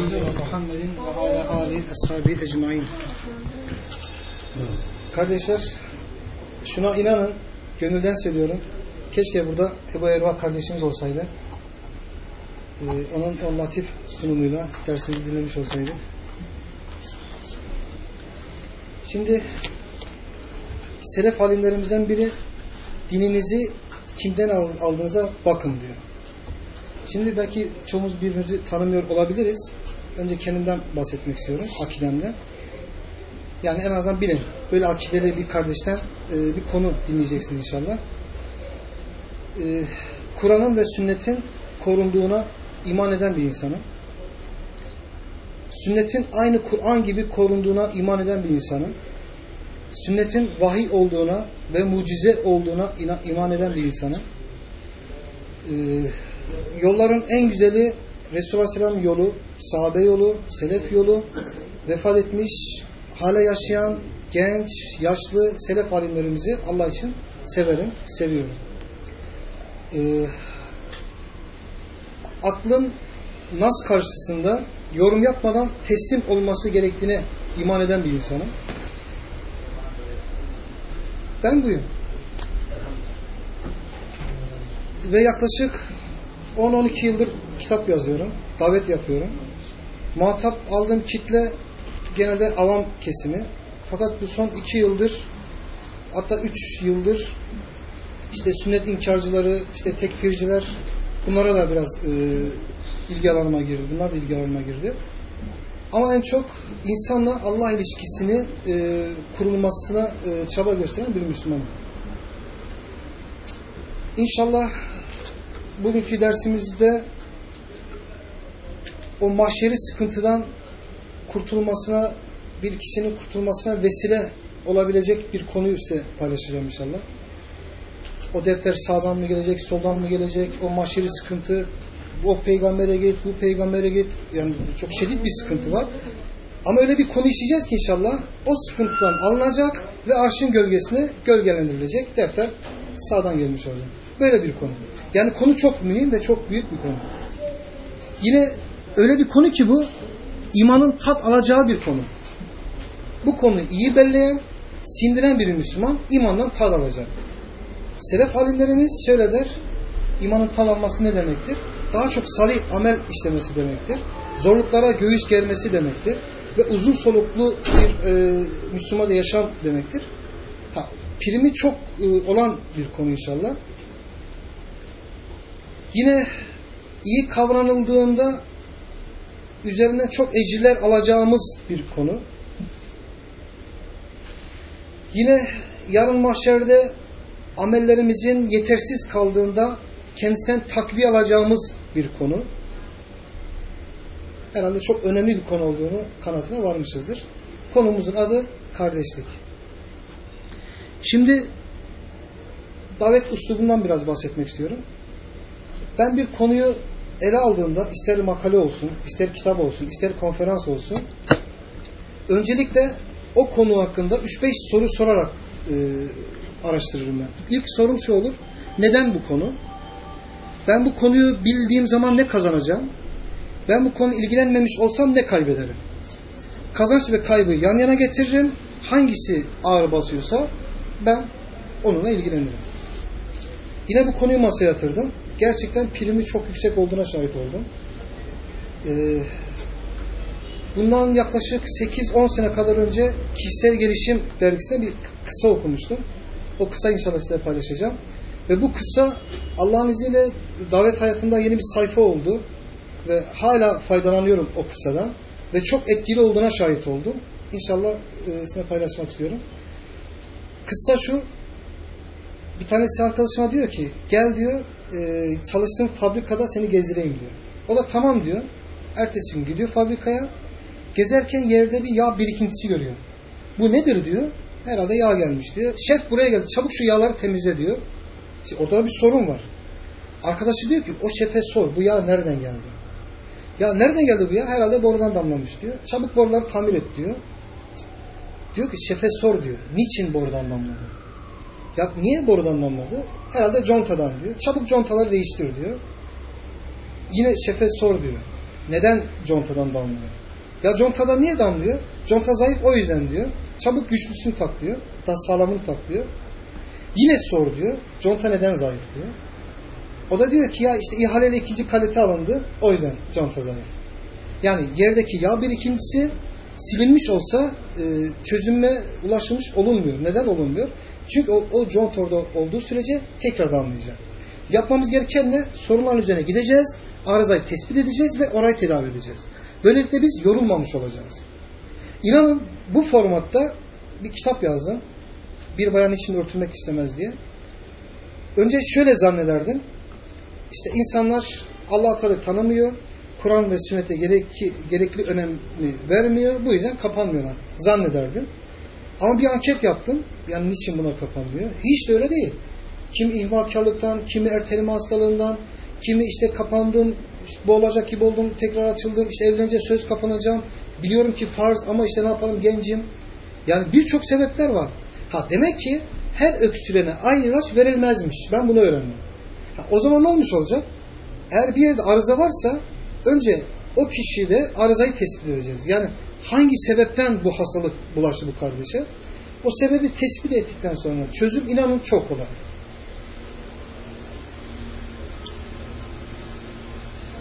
Ala ali ashabi ecmain. Kardeşler, şuna inanın, gönülden söylüyorum. Keşke burada Ebu Erva kardeşimiz olsaydı. Ee, onun o latif sunumuyla dersimizi dinlemiş olsaydı. Şimdi selef alimlerimizden biri dininizi kimden aldığınıza bakın diyor. Şimdi belki çoğumuz birbirimizi tanımıyor olabiliriz. Önce kendimden bahsetmek istiyorum, akidemden. Yani en azından bilin. Böyle akideli bir kardeşten e, bir konu dinleyeceksiniz inşallah. E, Kur'an'ın ve sünnetin korunduğuna iman eden bir insanım. Sünnetin aynı Kur'an gibi korunduğuna iman eden bir insanım. Sünnetin vahiy olduğuna ve mucize olduğuna iman eden bir insanım. Ee, yolların en güzeli Resulullah Aleyhisselam yolu, sahabe yolu, selef yolu, vefat etmiş, hala yaşayan, genç, yaşlı selef alimlerimizi Allah için severim, seviyorum. Ee, aklın nas karşısında yorum yapmadan teslim olması gerektiğine iman eden bir insanım. Ben buyum. Ve yaklaşık 10-12 yıldır kitap yazıyorum. Davet yapıyorum. Muhatap aldığım kitle genelde avam kesimi. Fakat bu son 2 yıldır hatta 3 yıldır işte sünnet inkarcıları, işte tekfirciler bunlara da biraz e, ilgi alanıma girdi. Bunlar da ilgi alanıma girdi. Ama en çok insanla Allah ilişkisini e, kurulmasına e, çaba gösteren bir Müslüman. İnşallah bugünkü dersimizde o mahşeri sıkıntıdan kurtulmasına, bir kişinin kurtulmasına vesile olabilecek bir konuyu size paylaşacağım inşallah. O defter sağdan mı gelecek, soldan mı gelecek, o mahşeri sıkıntı, o peygambere git, bu peygambere git. Yani çok şiddet bir sıkıntı var. Ama öyle bir konu işleyeceğiz ki inşallah o sıkıntıdan alınacak ve arşın gölgesine gölgelendirilecek. Defter sağdan gelmiş olacak. Böyle bir konu. Yani konu çok mühim ve çok büyük bir konu. Yine öyle bir konu ki bu imanın tat alacağı bir konu. Bu konuyu iyi belleyen, sindiren bir Müslüman imandan tat alacak. Selef alimlerimiz şöyle der, imanın tat alması ne demektir? Daha çok salih amel işlemesi demektir. Zorluklara göğüs germesi demektir. Ve uzun soluklu bir e, Müslüman yaşam demektir. Ha, primi çok e, olan bir konu inşallah. Yine iyi kavranıldığında üzerinden çok ecirler alacağımız bir konu. Yine yarın mahşerde amellerimizin yetersiz kaldığında kendisinden takviye alacağımız bir konu. Herhalde çok önemli bir konu olduğunu kanatına varmışızdır. Konumuzun adı kardeşlik. Şimdi davet uslubundan biraz bahsetmek istiyorum. Ben bir konuyu ele aldığımda ister makale olsun, ister kitap olsun, ister konferans olsun öncelikle o konu hakkında 3-5 soru sorarak e, araştırırım ben. İlk sorum şu olur. Neden bu konu? Ben bu konuyu bildiğim zaman ne kazanacağım? Ben bu konu ilgilenmemiş olsam ne kaybederim? Kazanç ve kaybı yan yana getiririm. Hangisi ağır basıyorsa ben onunla ilgilenirim. Yine bu konuyu masaya yatırdım. Gerçekten primi çok yüksek olduğuna şahit oldum. Ee, bundan yaklaşık 8-10 sene kadar önce Kişisel Gelişim dergisinde bir kısa okumuştum. O kısa inşallah size paylaşacağım. Ve bu kısa Allah'ın izniyle davet hayatımda yeni bir sayfa oldu. Ve hala faydalanıyorum o kıssadan. Ve çok etkili olduğuna şahit oldum. İnşallah e, paylaşmak istiyorum. Kıssa şu. Bir tanesi arkadaşıma diyor ki gel diyor e, çalıştığım fabrikada seni gezdireyim diyor. O da tamam diyor. Ertesi gün gidiyor fabrikaya. Gezerken yerde bir yağ birikintisi görüyor. Bu nedir diyor. Herhalde yağ gelmiş diyor. Şef buraya geldi. Çabuk şu yağları temizle diyor. İşte orada bir sorun var. Arkadaşı diyor ki o şefe sor. Bu yağ nereden geldi? Ya nereden geldi bu yağ? Herhalde borudan damlamış diyor. Çabuk boruları tamir et diyor. Diyor ki şefe sor diyor. Niçin borudan damladı? Ya niye borudan damladı? Herhalde contadan diyor. Çabuk contaları değiştir diyor. Yine şefe sor diyor. Neden contadan damlıyor? Ya contadan niye damlıyor? Conta zayıf o yüzden diyor. Çabuk güçlüsünü tak diyor. Daha sağlamını tak diyor. Yine sor diyor. Conta neden zayıf diyor. O da diyor ki ya işte ihaleyle ikinci kalite alındı. O yüzden conta zayıf. Yani yerdeki yağ birikintisi silinmiş olsa e, ulaşılmış olunmuyor. Neden olunmuyor? Çünkü o, o conta orada olduğu sürece tekrar damlayacak. Yapmamız gereken ne? Sorunların üzerine gideceğiz. Arızayı tespit edeceğiz ve orayı tedavi edeceğiz. Böylelikle biz yorulmamış olacağız. İnanın bu formatta bir kitap yazdım. Bir bayan için örtülmek istemez diye. Önce şöyle zannederdim. İşte insanlar Allah Teala tanımıyor. Kur'an ve sünnete gerekli, gerekli önemli vermiyor. Bu yüzden kapanmıyorlar. Zannederdim. Ama bir anket yaptım. Yani niçin buna kapanmıyor? Hiç de öyle değil. Kimi ihmalkarlıktan, kimi erteleme hastalığından, kimi işte kapandım, bu olacak gibi oldum, tekrar açıldım, işte evlenince söz kapanacağım. Biliyorum ki farz ama işte ne yapalım gencim. Yani birçok sebepler var. Ha demek ki her öksürene aynı ilaç verilmezmiş. Ben bunu öğrendim. Ha, o zaman ne olmuş olacak? Eğer bir yerde arıza varsa önce o kişide arızayı tespit edeceğiz. Yani hangi sebepten bu hastalık bulaştı bu kardeşe? O sebebi tespit ettikten sonra çözüm inanın çok kolay.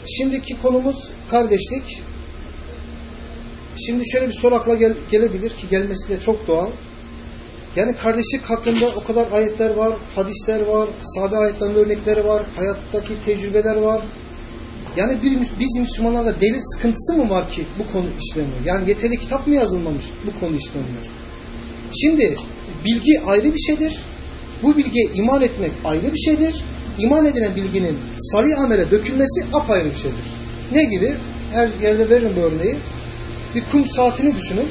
Şimdiki konumuz kardeşlik. Şimdi şöyle bir soru akla gel gelebilir ki gelmesi de çok doğal. Yani kardeşlik hakkında o kadar ayetler var, hadisler var, sade ayetlerin örnekleri var, hayattaki tecrübeler var. Yani bir, biz Müslümanlarda delil sıkıntısı mı var ki bu konu işleniyor? Yani yeterli kitap mı yazılmamış bu konu işleniyor? Şimdi bilgi ayrı bir şeydir. Bu bilgiye iman etmek ayrı bir şeydir. İman edilen bilginin salih amele dökülmesi apayrı bir şeydir. Ne gibi? Her yerde veririm bu örneği. Bir kum saatini düşünün.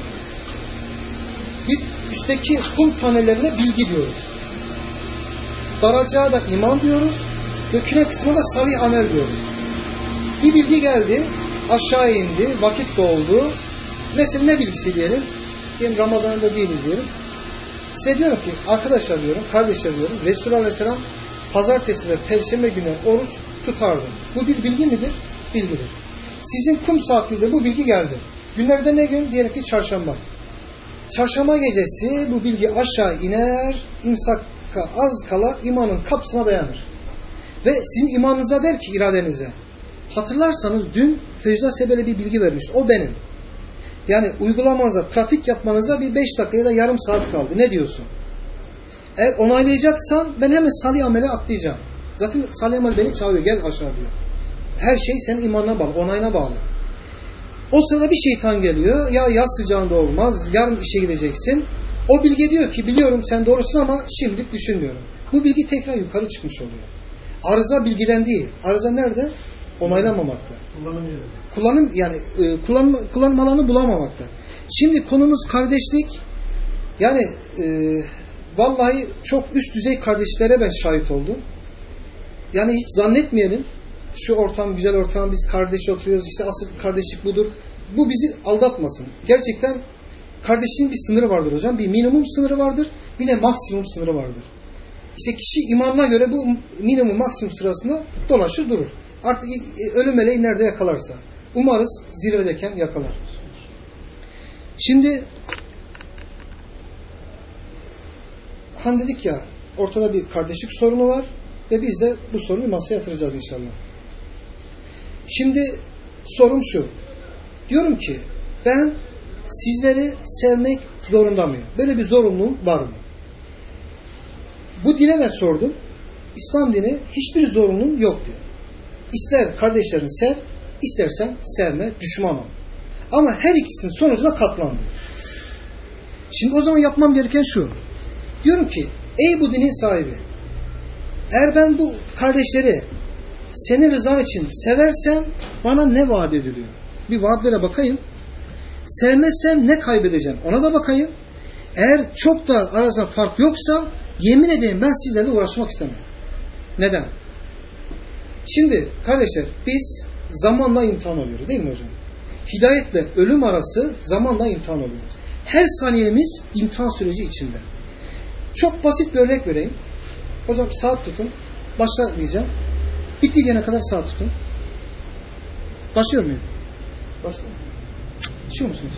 Biz üstteki kum tanelerine bilgi diyoruz. Daracağa da iman diyoruz. Dökülen kısmına da salih amel diyoruz. Bir bilgi geldi, aşağı indi, vakit doldu. Mesela ne bilgisi diyelim? Diyelim Ramazan'da değiliz diyelim. Size diyorum ki arkadaşlar diyorum, kardeşler diyorum, Resulullah Aleyhisselam pazartesi ve perşembe günü oruç tutardı. Bu bir bilgi midir? Bilgidir. Sizin kum saatinizde bu bilgi geldi. Günlerde ne gün? Diyelim ki çarşamba. Çarşamba gecesi bu bilgi aşağı iner, imsakka az kala imanın kapısına dayanır. Ve sizin imanınıza der ki iradenize, hatırlarsanız dün Fecda Sebel'e bir bilgi vermiş. O benim. Yani uygulamanıza, pratik yapmanıza bir beş dakika ya da yarım saat kaldı. Ne diyorsun? Eğer onaylayacaksan ben hemen salih amele atlayacağım. Zaten salih amel beni çağırıyor. Gel aşağı diyor. Her şey senin imanına bağlı, onayına bağlı. O sırada bir şeytan geliyor. Ya yaz sıcağında olmaz. Yarın işe gideceksin. O bilgi diyor ki biliyorum sen doğrusun ama şimdilik düşünmüyorum. Bu bilgi tekrar yukarı çıkmış oluyor. Arıza bilgiden değil. Arıza nerede? Kullanamıyor. Kullanım yani e, kullanım, kullanım alanı bulamamakta. Şimdi konumuz kardeşlik. Yani e, vallahi çok üst düzey kardeşlere ben şahit oldum. Yani hiç zannetmeyelim. Şu ortam güzel ortam biz kardeş oturuyoruz işte asıl kardeşlik budur. Bu bizi aldatmasın. Gerçekten kardeşliğin bir sınırı vardır hocam. Bir minimum sınırı vardır. Bir de maksimum sınırı vardır. İşte kişi imanına göre bu minimum maksimum sırasında dolaşır durur. Artık ölüm meleği nerede yakalarsa. Umarız zirvedeyken yakalar. Şimdi Han dedik ya ortada bir kardeşlik sorunu var ve biz de bu sorunu masaya yatıracağız inşallah. Şimdi sorum şu. Diyorum ki ben sizleri sevmek zorunda mıyım? Böyle bir zorunluluğum var mı? Bu dine ben sordum. İslam dini hiçbir zorunluluğum yok diyor. İster kardeşlerini sev, istersen sevme, düşman ol. Ama her ikisinin sonucuna katlan Şimdi o zaman yapmam gereken şu. Diyorum ki, ey bu dinin sahibi, eğer ben bu kardeşleri senin rızan için seversem bana ne vaat ediliyor? Bir vaatlere bakayım. Sevmezsem ne kaybedeceğim? Ona da bakayım. Eğer çok da arasında fark yoksa yemin edeyim ben sizlerle uğraşmak istemem. Neden? Şimdi kardeşler biz zamanla imtihan oluyoruz değil mi hocam? Hidayetle ölüm arası zamanla imtihan oluyoruz. Her saniyemiz imtihan süreci içinde. Çok basit bir örnek vereyim. Hocam saat tutun. Başla diyeceğim. Bittiğine kadar saat tutun. Başlıyor muyum? Başla. İçiyor musunuz?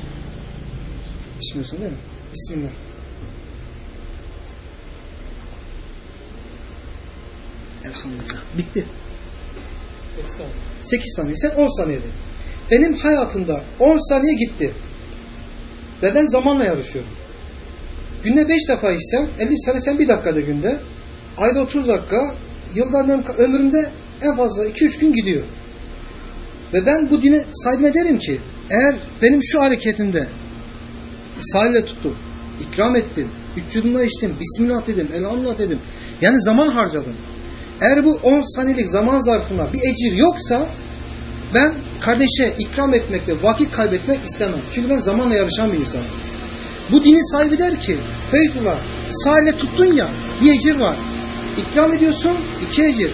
İçmiyorsun değil mi? Bismillah. Elhamdülillah. Bitti. 80. 8 saniye. Sen 10 saniyede. Benim hayatımda 10 saniye gitti. Ve ben zamanla yarışıyorum. Günde 5 defa içsem 50 saniye sen 1 dakikada günde. Ayda 30 dakika. Yılda ömrüm- ömrümde en fazla 2-3 gün gidiyor. Ve ben bu dine sahibine derim ki eğer benim şu hareketimde sahile tuttum, ikram ettim, üç yudumla içtim, Bismillah dedim, Elhamdülillah dedim. Yani zaman harcadım. Eğer bu 10 saniyelik zaman zarfında bir ecir yoksa ben kardeşe ikram etmek ve vakit kaybetmek istemem. Çünkü ben zamanla yarışan bir insanım. Bu dinin sahibi der ki Feyzullah sahile tuttun ya bir ecir var. İkram ediyorsun iki ecir.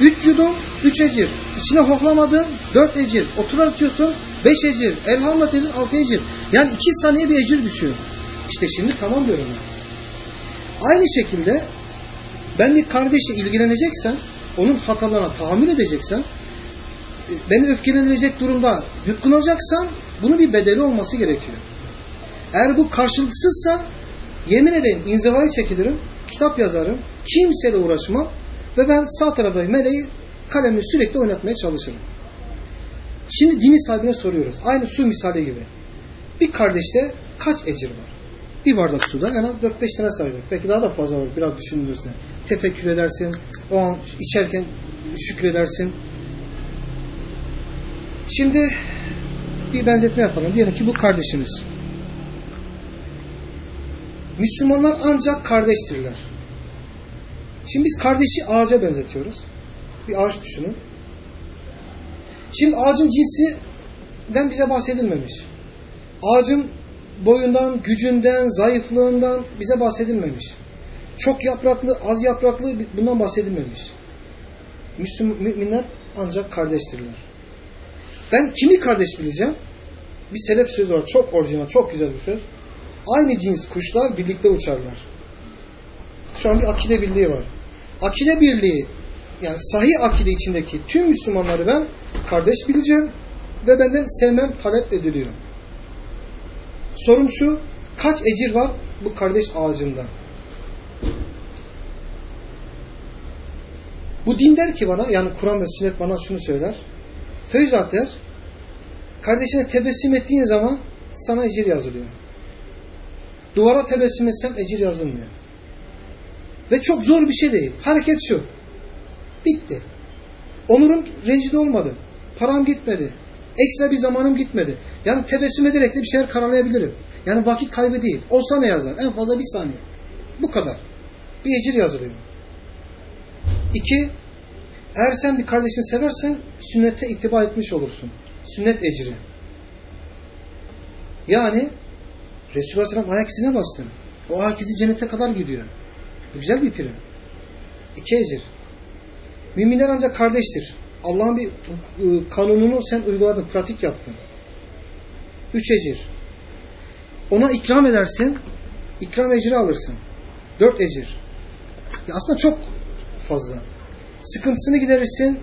Üç yudum üç ecir. İçine hohlamadın dört ecir. Oturarak içiyorsun beş ecir. Elhamdülillah dedin altı ecir. Yani iki saniye bir ecir düşüyor. İşte şimdi tamam diyorum ben. Aynı şekilde ben bir kardeşle ilgileneceksem, onun hatalarına tahammül edeceksem, beni öfkelendirecek durumda yutkun olacaksam bunun bir bedeli olması gerekiyor. Eğer bu karşılıksızsa yemin edeyim inzivaya çekilirim, kitap yazarım, kimseyle uğraşmam ve ben sağ tarafa meleği kalemle sürekli oynatmaya çalışırım. Şimdi dini sahibine soruyoruz. Aynı su misali gibi. Bir kardeşte kaç ecir var? Bir bardak suda en az 4-5 tane sayılır. Belki daha da fazla var biraz düşünülürse. Tefekkür edersin, o an içerken şükredersin. Şimdi bir benzetme yapalım. Diyelim ki bu kardeşimiz. Müslümanlar ancak kardeştirler. Şimdi biz kardeşi ağaca benzetiyoruz. Bir ağaç düşünün. Şimdi ağacın cinsinden bize bahsedilmemiş. Ağacın boyundan, gücünden, zayıflığından bize bahsedilmemiş. Çok yapraklı, az yapraklı bundan bahsedilmemiş. Müslüman, müminler ancak kardeştirler. Ben kimi kardeş bileceğim? Bir selef sözü var. Çok orijinal, çok güzel bir söz. Aynı cins kuşlar birlikte uçarlar. Şu an bir akide birliği var. Akide birliği yani sahih akide içindeki tüm Müslümanları ben kardeş bileceğim ve benden sevmem talep ediliyor. Sorum şu, kaç ecir var bu kardeş ağacında? Bu din der ki bana, yani Kur'an ve sünnet bana şunu söyler. Feyzat der, kardeşine tebessüm ettiğin zaman sana ecir yazılıyor. Duvara tebessüm etsem ecir yazılmıyor. Ve çok zor bir şey değil. Hareket şu. Bitti. Onurum rencide olmadı. Param gitmedi. Ekstra bir zamanım gitmedi. Yani tebessüm ederek de bir şeyler karalayabilirim. Yani vakit kaybı değil. Olsa ne yazar? En fazla bir saniye. Bu kadar. Bir ecir yazılıyor. İki, eğer sen bir kardeşini seversen sünnete ittiba etmiş olursun. Sünnet ecri. Yani Resulullah Aleyhisselam ayak izine bastın. O ayak izi cennete kadar gidiyor. Güzel bir prim. İki ecir. Müminler ancak kardeştir. Allah'ın bir kanununu sen uyguladın, pratik yaptın. Üç ecir. Ona ikram edersin, ikram ecri alırsın. Dört ecir. Ya aslında çok fazla. Sıkıntısını giderirsin,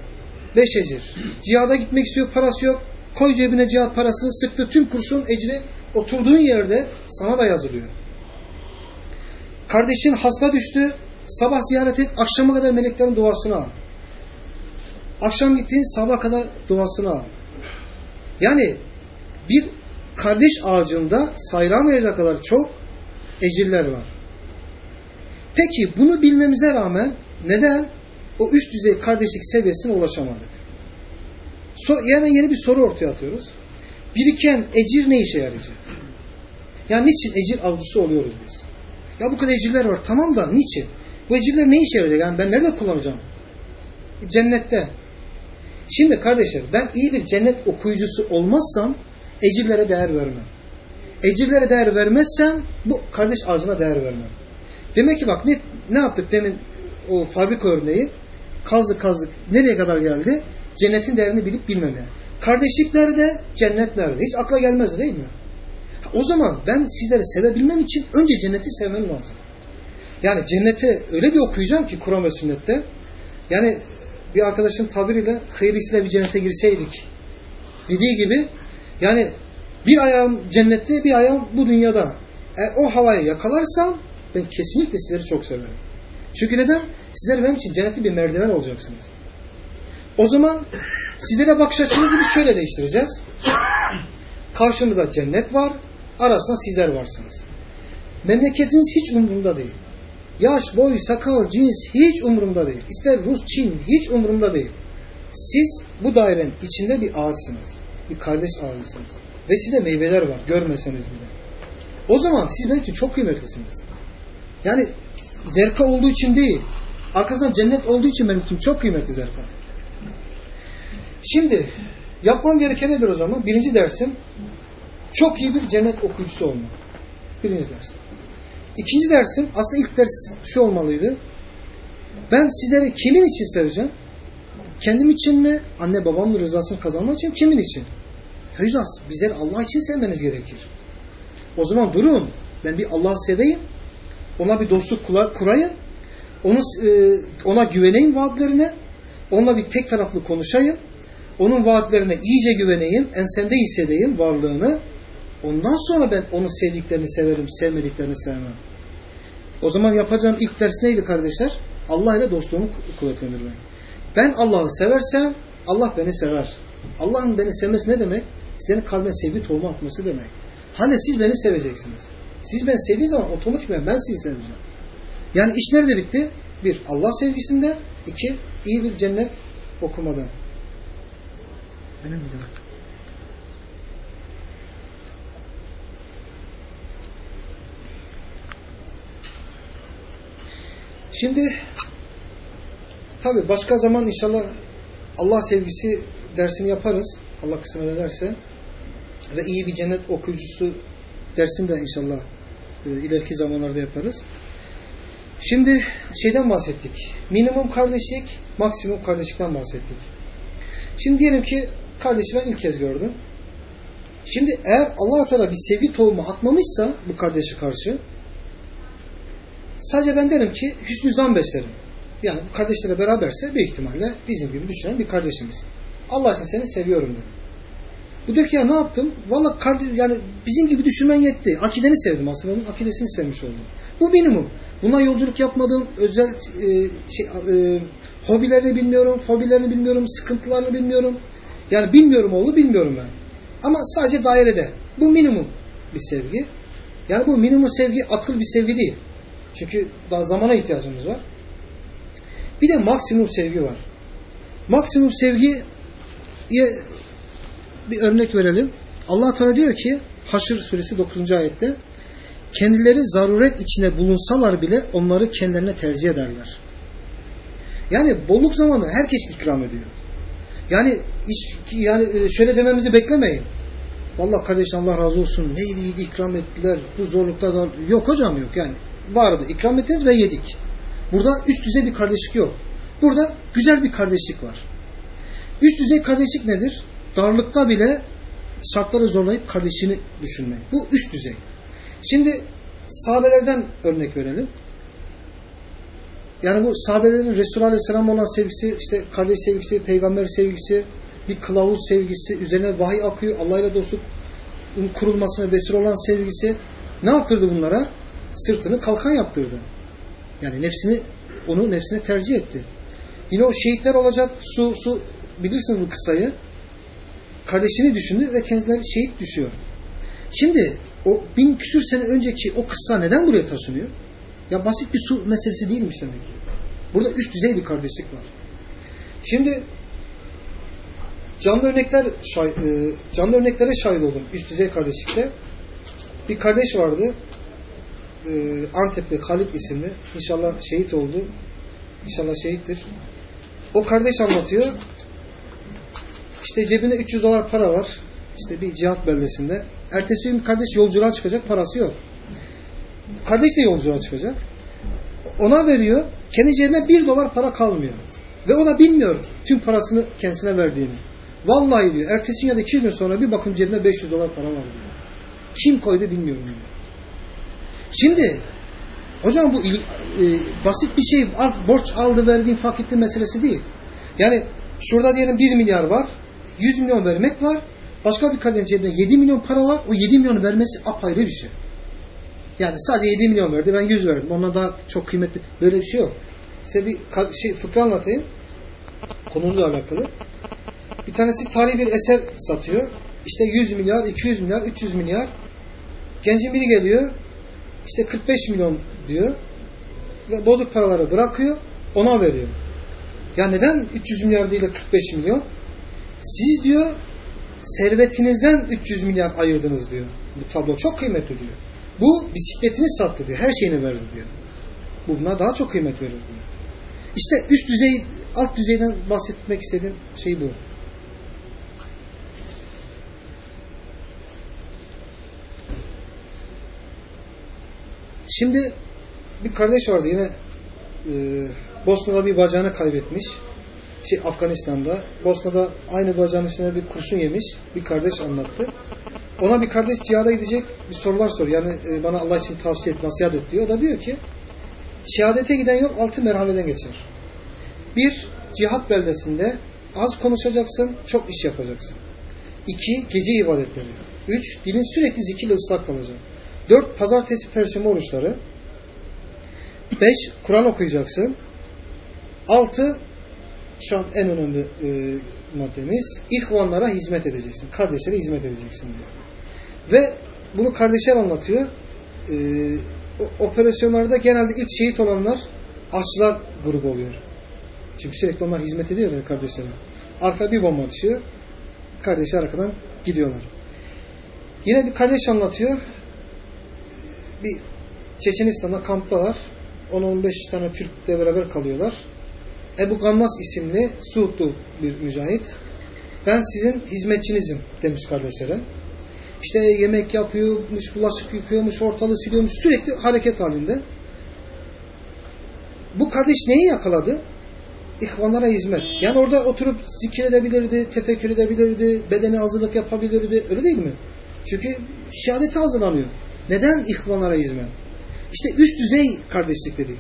beş ecir. Cihada gitmek istiyor, parası yok. Koy cebine cihat parasını, sıktı tüm kurşun ecri oturduğun yerde sana da yazılıyor. Kardeşin hasta düştü, sabah ziyaret et, akşama kadar meleklerin duasını al. Akşam gittin, sabah kadar duasını al. Yani bir kardeş ağacında sayılamayacak kadar çok ecirler var. Peki bunu bilmemize rağmen neden o üst düzey kardeşlik seviyesine ulaşamadık? So yani yeni bir soru ortaya atıyoruz. Biriken ecir ne işe yarayacak? Yani niçin ecir avcısı oluyoruz biz? Ya bu kadar ecirler var tamam da niçin? Bu ecirler ne işe yarayacak? Yani ben nerede kullanacağım? Cennette. Şimdi kardeşler ben iyi bir cennet okuyucusu olmazsam ecirlere değer vermem. Ecirlere değer vermezsem bu kardeş ağacına değer vermem. Demek ki bak ne, ne yaptık demin o fabrika örneği kazdık kazdık nereye kadar geldi? Cennetin değerini bilip bilmemeye. Kardeşlik nerede? Cennet nerede? Hiç akla gelmez değil mi? O zaman ben sizleri sevebilmem için önce cenneti sevmem lazım. Yani cennete öyle bir okuyacağım ki Kur'an ve sünnette. Yani bir arkadaşın tabiriyle hayırlısıyla bir cennete girseydik dediği gibi Yani bir ayağım cennette bir ayağım bu dünyada. Eğer o havayı yakalarsam ben kesinlikle sizleri çok severim. Çünkü neden? Sizler benim için cennetli bir merdiven olacaksınız. O zaman sizlere bakış açınızı biz şöyle değiştireceğiz. Karşımızda cennet var, arasında sizler varsınız. Memleketiniz hiç umurumda değil. Yaş, boy, sakal, cins hiç umurumda değil. İster Rus, Çin hiç umurumda değil. Siz bu dairenin içinde bir ağaçsınız. Bir kardeş ağacısınız. Ve sizde meyveler var görmeseniz bile. O zaman siz benim için çok kıymetlisiniz. Yani zerka olduğu için değil. Arkasından cennet olduğu için benim için çok kıymetli zerka. Şimdi yapmam gereken nedir o zaman? Birinci dersim çok iyi bir cennet okuyucusu olmak. Birinci ders. İkinci dersim aslında ilk ders şu olmalıydı. Ben sizleri kimin için seveceğim? Kendim için mi? Anne babamın rızasını kazanmak için kimin için? Feyzas, bizleri Allah için sevmeniz gerekir. O zaman durun. Ben bir Allah'ı seveyim. Ona bir dostluk kurayım. Onu, e, ona güveneyim vaatlerine. Onunla bir tek taraflı konuşayım. Onun vaatlerine iyice güveneyim. Ensemde hissedeyim varlığını. Ondan sonra ben onun sevdiklerini severim, sevmediklerini sevmem. O zaman yapacağım ilk ders neydi kardeşler? Allah ile dostluğumu kuvvetlendirmek. Ben Allah'ı seversem Allah beni sever. Allah'ın beni sevmesi ne demek? Senin kalbine sevgi tohumu atması demek. Hani siz beni seveceksiniz. Siz beni sevdiği zaman otomatik ben sizi seveceğim. Yani iş nerede bitti? Bir, Allah sevgisinde. iki iyi bir cennet okumada. Benim mi Şimdi tabi başka zaman inşallah Allah sevgisi dersini yaparız. Allah kısmet ederse. Ve iyi bir cennet okuyucusu dersini de inşallah e, ileriki zamanlarda yaparız. Şimdi şeyden bahsettik. Minimum kardeşlik, maksimum kardeşlikten bahsettik. Şimdi diyelim ki kardeşi ben ilk kez gördüm. Şimdi eğer allah Teala bir sevgi tohumu atmamışsa bu kardeşe karşı sadece ben derim ki hüsnü zan beslerim. Yani bu kardeşlere beraberse büyük ihtimalle bizim gibi düşünen bir kardeşimiz. Allah için seni seviyorum dedim. Bu der ki ya ne yaptım? Valla kardeş yani bizim gibi düşünmen yetti. Akideni sevdim aslında. Onun akidesini sevmiş oldum. Bu minimum. Buna yolculuk yapmadım. Özel e, şey, e, hobilerini bilmiyorum. Fobilerini bilmiyorum. Sıkıntılarını bilmiyorum. Yani bilmiyorum oğlu bilmiyorum ben. Ama sadece dairede. Bu minimum bir sevgi. Yani bu minimum sevgi atıl bir sevgi değil. Çünkü daha zamana ihtiyacımız var. Bir de maksimum sevgi var. Maksimum sevgi bir örnek verelim. Allah Teala diyor ki Haşr suresi 9. ayette kendileri zaruret içine bulunsalar bile onları kendilerine tercih ederler. Yani bolluk zamanı herkes ikram ediyor. Yani iş, yani e, şöyle dememizi beklemeyin. Vallahi kardeş Allah razı olsun. Ne iyiydi ikram ettiler. Bu zorlukta da yok hocam yok yani. Vardı ikram ettiniz ve yedik. Burada üst düzey bir kardeşlik yok. Burada güzel bir kardeşlik var. Üst düzey kardeşlik nedir? Darlıkta bile şartları zorlayıp kardeşini düşünmek. Bu üst düzey. Şimdi sahabelerden örnek verelim. Yani bu sahabelerin Resulü Aleyhisselam olan sevgisi, işte kardeş sevgisi, peygamber sevgisi, bir kılavuz sevgisi, üzerine vahiy akıyor, Allah ile dostluk kurulmasına vesile olan sevgisi ne yaptırdı bunlara? Sırtını kalkan yaptırdı. Yani nefsini, onu nefsine tercih etti. Yine o şehitler olacak, su, su, bilirsiniz bu kıssayı. Kardeşini düşündü ve kendileri şehit düşüyor. Şimdi o bin küsür sene önceki o kıssa neden buraya taşınıyor? Ya basit bir su meselesi değilmiş demek ki. Burada üst düzey bir kardeşlik var. Şimdi canlı örnekler e, canlı örneklere şahit oldum üst düzey kardeşlikte. Bir kardeş vardı. E, Antepli Halit isimli. İnşallah şehit oldu. İnşallah şehittir. O kardeş anlatıyor. İşte cebinde 300 dolar para var. İşte bir cihat beldesinde. Ertesi gün kardeş yolculuğa çıkacak parası yok. Kardeş de yolculuğa çıkacak. Ona veriyor. Kendi cebine 1 dolar para kalmıyor. Ve o da bilmiyor tüm parasını kendisine verdiğini. Vallahi diyor ertesi gün ya da 2 gün sonra bir bakın cebine 500 dolar para var diyor. Kim koydu bilmiyorum diyor. Şimdi hocam bu e, basit bir şey borç aldı verdi infak etti meselesi değil. Yani şurada diyelim 1 milyar var. 100 milyon vermek var. Başka bir kardeşin cebinde 7 milyon para var. O 7 milyonu vermesi apayrı bir şey. Yani sadece 7 milyon verdi. Ben 100 verdim. Ondan daha çok kıymetli. Böyle bir şey yok. Size bir şey, fıkra anlatayım. Konumuzla alakalı. Bir tanesi tarihi bir eser satıyor. İşte 100 milyar, 200 milyar, 300 milyar. Gencin biri geliyor. İşte 45 milyon diyor. Ve bozuk paraları bırakıyor. Ona veriyor. Ya neden 300 milyar değil de 45 milyon? Siz diyor servetinizden 300 milyar ayırdınız diyor. Bu tablo çok kıymetli diyor. Bu bisikletini sattı diyor. Her şeyini verdi diyor. Bu buna daha çok kıymet verir diyor. İşte üst düzey, alt düzeyden bahsetmek istediğim şey bu. Şimdi bir kardeş vardı yine e, Bosna'da bir bacağını kaybetmiş. Şey Afganistan'da. Bosna'da aynı bacağın üstüne bir kurşun yemiş. Bir kardeş anlattı. Ona bir kardeş cihada gidecek bir sorular soruyor. Yani e, bana Allah için tavsiye et, nasihat et diyor. O da diyor ki şehadete giden yol altı merhaleden geçer. Bir, cihat beldesinde az konuşacaksın, çok iş yapacaksın. İki, gece ibadetleri. Üç, dilin sürekli zikirle ıslak kalacak. Dört, pazartesi, perşembe oruçları. Beş, Kur'an okuyacaksın. Altı, şu an en önemli e, maddemiz, ihvanlara hizmet edeceksin. Kardeşlere hizmet edeceksin diyor. Ve bunu kardeşler anlatıyor. E, operasyonlarda genelde ilk şehit olanlar aşçılar grubu oluyor. Çünkü sürekli onlar hizmet ediyor yani kardeşlere. Arka bir bomba düşüyor. Kardeşler arkadan gidiyorlar. Yine bir kardeş anlatıyor. Bir Çeçenistan'da kamptalar. 10-15 tane Türk'le beraber kalıyorlar. Ebu Gammas isimli Suudlu bir mücahit. Ben sizin hizmetçinizim demiş kardeşlere. İşte yemek yapıyormuş, bulaşık yıkıyormuş, ortalığı siliyormuş. Sürekli hareket halinde. Bu kardeş neyi yakaladı? İhvanlara hizmet. Yani orada oturup zikir edebilirdi, tefekkür edebilirdi, bedene hazırlık yapabilirdi. Öyle değil mi? Çünkü şehadete hazırlanıyor. Neden ihvanlara hizmet? İşte üst düzey kardeşlik dedik.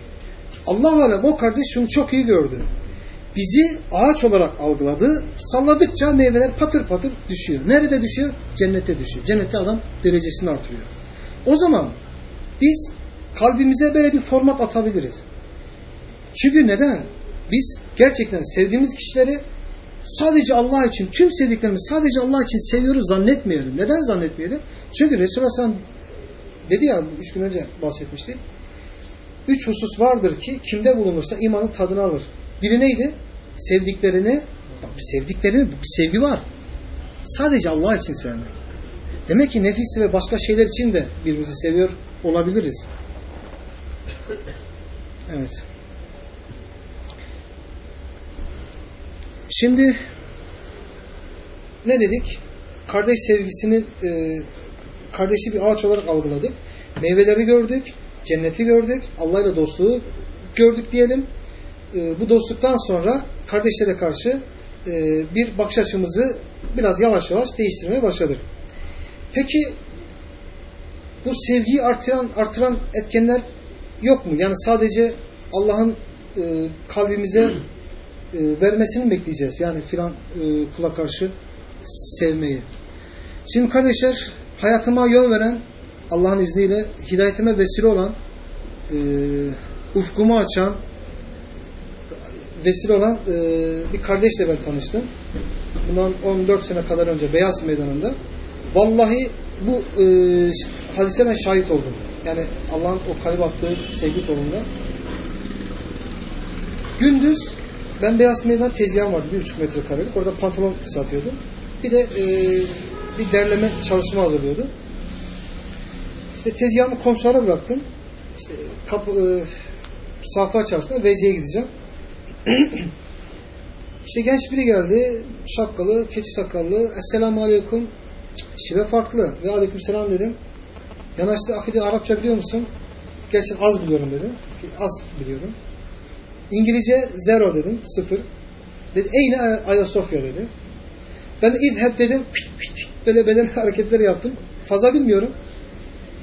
Allah alem o kardeş şunu çok iyi gördü. Bizi ağaç olarak algıladı. Salladıkça meyveler patır patır düşüyor. Nerede düşüyor? Cennette düşüyor. Cennette adam derecesini artırıyor. O zaman biz kalbimize böyle bir format atabiliriz. Çünkü neden? Biz gerçekten sevdiğimiz kişileri sadece Allah için, tüm sevdiklerimizi sadece Allah için seviyoruz zannetmeyelim. Neden zannetmeyelim? Çünkü Resulullah dedi ya, üç gün önce bahsetmiştik. Üç husus vardır ki kimde bulunursa imanın tadını alır. Biri neydi? Sevdiklerini, sevdiklerini, bir sevgi var. Sadece Allah için sevmek. Demek ki nefis ve başka şeyler için de birbirimizi seviyor olabiliriz. Evet. Şimdi ne dedik? Kardeş sevgisini e, kardeşi bir ağaç olarak algıladık. Meyveleri gördük, cenneti gördük, Allah ile dostluğu gördük diyelim. E, bu dostluktan sonra kardeşlere karşı e, bir bakış açımızı biraz yavaş yavaş değiştirmeye başladık. Peki bu sevgiyi artıran artıran etkenler yok mu? Yani sadece Allah'ın e, kalbimize e, vermesini bekleyeceğiz? Yani filan e, kula karşı sevmeyi. Şimdi kardeşler hayatıma yön veren Allah'ın izniyle hidayetime vesile olan e, ufkumu açan vesile olan e, bir kardeşle ben tanıştım. Bundan 14 sene kadar önce Beyaz Meydanı'nda. Vallahi bu e, hadise ben şahit oldum. Yani Allah'ın o kalip attığı sevgi tohumunda. Gündüz ben Beyaz Meydan tezgahım vardı. Bir buçuk metre karelik. Orada pantolon satıyordum. Bir de e, bir derleme çalışma hazırlıyordum. İşte tezgahımı komşulara bıraktım. İşte kapı, e, sayfa açarsında WC'ye gideceğim. işte genç biri geldi. Şapkalı, keçi sakallı. Esselamu Aleyküm. Şive farklı. Ve Aleyküm Selam dedim. Yanaştı. Akide Arapça biliyor musun? Gerçekten az biliyorum dedim. Az biliyordum. İngilizce zero dedim. Sıfır. Dedi eyne Ayasofya dedi. Ben de hep dedim. Böyle beden hareketleri yaptım. Fazla bilmiyorum.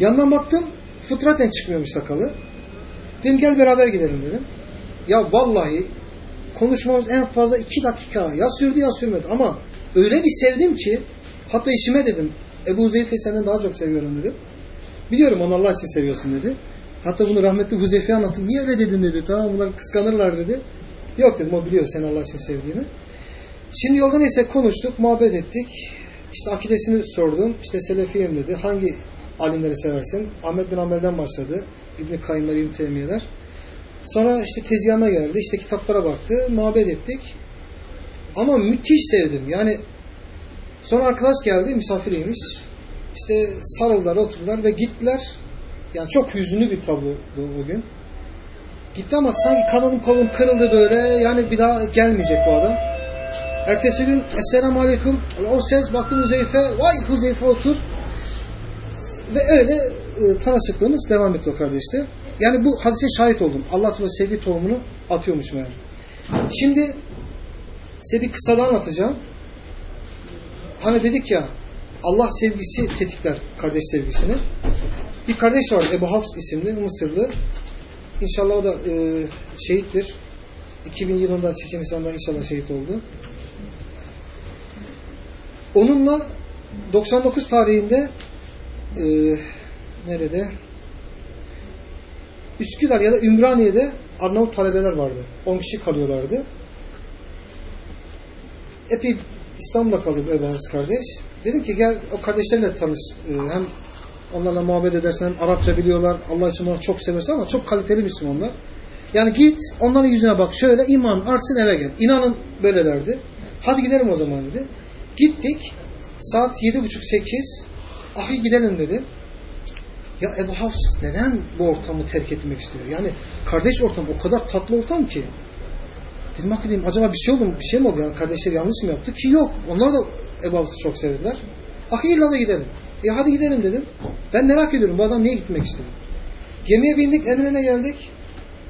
Yandan baktım. Fıtraten çıkmıyormuş sakalı. Dedim gel beraber gidelim dedim. Ya vallahi konuşmamız en fazla iki dakika. Ya sürdü ya sürmedi. Ama öyle bir sevdim ki Hatta eşime dedim Ebu Huzeyfe'yi senden daha çok seviyorum dedim. Biliyorum onu Allah için seviyorsun dedi. Hatta bunu rahmetli Huzeyfe'ye anlattım. Niye öyle dedin dedi. Tamam bunlar kıskanırlar dedi. Yok dedim o biliyor seni Allah için sevdiğimi. Şimdi yolda neyse konuştuk, muhabbet ettik. İşte akidesini sordum. İşte Selefiyim dedi. Hangi alimleri seversin? Ahmet bin Amel'den başladı. İbn-i Kayyumlar, İbn-i Teymiyeler. Sonra işte tezgahıma geldi. İşte kitaplara baktı. Muhabbet ettik. Ama müthiş sevdim. Yani sonra arkadaş geldi. Misafiriymiş. İşte sarıldılar, oturdular ve gittiler. Yani çok hüzünlü bir tabloydu o gün. Gitti ama sanki kanım kolum kırıldı böyle. Yani bir daha gelmeyecek bu adam. Ertesi gün Esselamu Aleyküm. O ses baktım Huzeyfe. Vay Huzeyfe otur. Ve öyle e, tanışıklığımız devam etti o kardeşler. Yani bu hadise şahit oldum. Allah Teala sevgi tohumunu atıyormuş meğer. Şimdi size bir kısadan anlatacağım. Hani dedik ya Allah sevgisi tetikler kardeş sevgisini. Bir kardeş var Ebu Hafs isimli Mısırlı. İnşallah o da e, şehittir. 2000 yılında Çeçenistan'da inşallah şehit oldu. Onunla 99 tarihinde e, nerede? Üsküdar ya da Ümraniye'de Arnavut talebeler vardı. 10 kişi kalıyorlardı. Epey İstanbul'da kalıyor Hafs kardeş. Dedim ki gel o kardeşlerle tanış. E, hem onlarla muhabbet edersen hem Arapça biliyorlar. Allah için onları çok seversin ama çok kaliteli Müslümanlar. Yani git onların yüzüne bak şöyle iman artsın eve gel. İnanın böylelerdi. Hadi gidelim o zaman dedi. Gittik. Saat yedi buçuk sekiz. Ahi gidelim dedi. Ya Ebu Hafs neden bu ortamı terk etmek istiyor? Yani kardeş ortam o kadar tatlı ortam ki. Dedim hak acaba bir şey oldu mu? Bir şey mi oldu? Yani kardeşler yanlış mı yaptı? Ki yok. Onlar da Ebu Hafs'ı çok sevdiler. Ahi illa da gidelim. E hadi gidelim dedim. Ben merak ediyorum bu adam niye gitmek istiyor? Gemiye bindik Eminönü'ne geldik.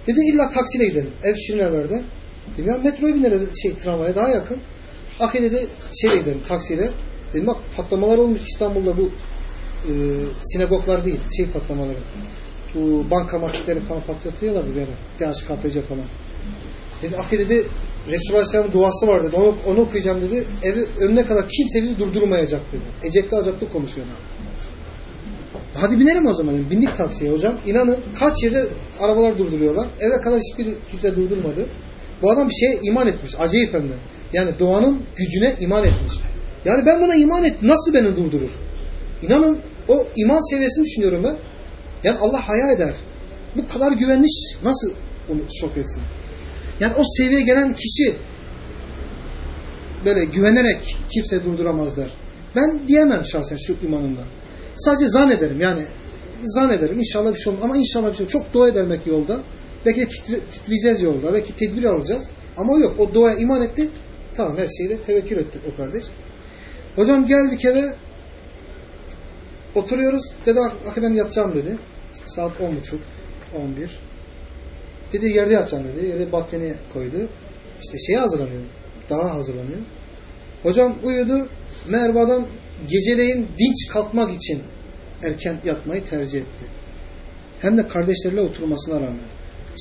Dedi illa taksiyle gidelim. Ev Şirinevler'de. Dedim ya metroya bineriz şey tramvaya daha yakın. Ahi dedi şeyle gidelim taksiyle. Dedim bak patlamalar olmuş İstanbul'da bu e, sinagoglar değil şey patlamaları. Bu bankamatikleri falan patlatıyorlardı böyle. DHKPC falan. Dedi Ahi dedi Resulullah Aleyhisselam'ın duası var dedi. Onu, onu okuyacağım dedi. Evi önüne kadar kimse bizi durdurmayacak dedi. Ecekli acaklı konuşuyorlar. Hadi binelim o zaman. Bindik taksiye hocam. İnanın kaç yerde arabalar durduruyorlar. Eve kadar hiçbir kimse durdurmadı. Bu adam bir şeye iman etmiş. Acayip hem de. Yani doğanın gücüne iman etmiş. Yani ben buna iman ettim. Nasıl beni durdurur? İnanın o iman seviyesini düşünüyorum ben. Yani Allah haya eder. Bu kadar güvenmiş nasıl onu şok etsin? Yani o seviyeye gelen kişi böyle güvenerek kimse durduramaz der. Ben diyemem şahsen şu imanımla. Sadece zannederim yani zannederim inşallah bir şey olmaz ama inşallah bir şey olmaz. Çok dua eder belki yolda. Belki de titre, titreyeceğiz yolda. Belki tedbir alacağız. Ama yok. O duaya iman etti. Tamam her şeyle tevekkül ettik o kardeş. Hocam geldik eve oturuyoruz. Dedi ben yatacağım dedi. Saat 10.30 11 Dedi yerde yatacağım dedi. Yere battaniye koydu. İşte şeye hazırlanıyor. Daha hazırlanıyor. Hocam uyudu. Meğer adam geceleyin dinç kalkmak için erken yatmayı tercih etti. Hem de kardeşleriyle oturmasına rağmen.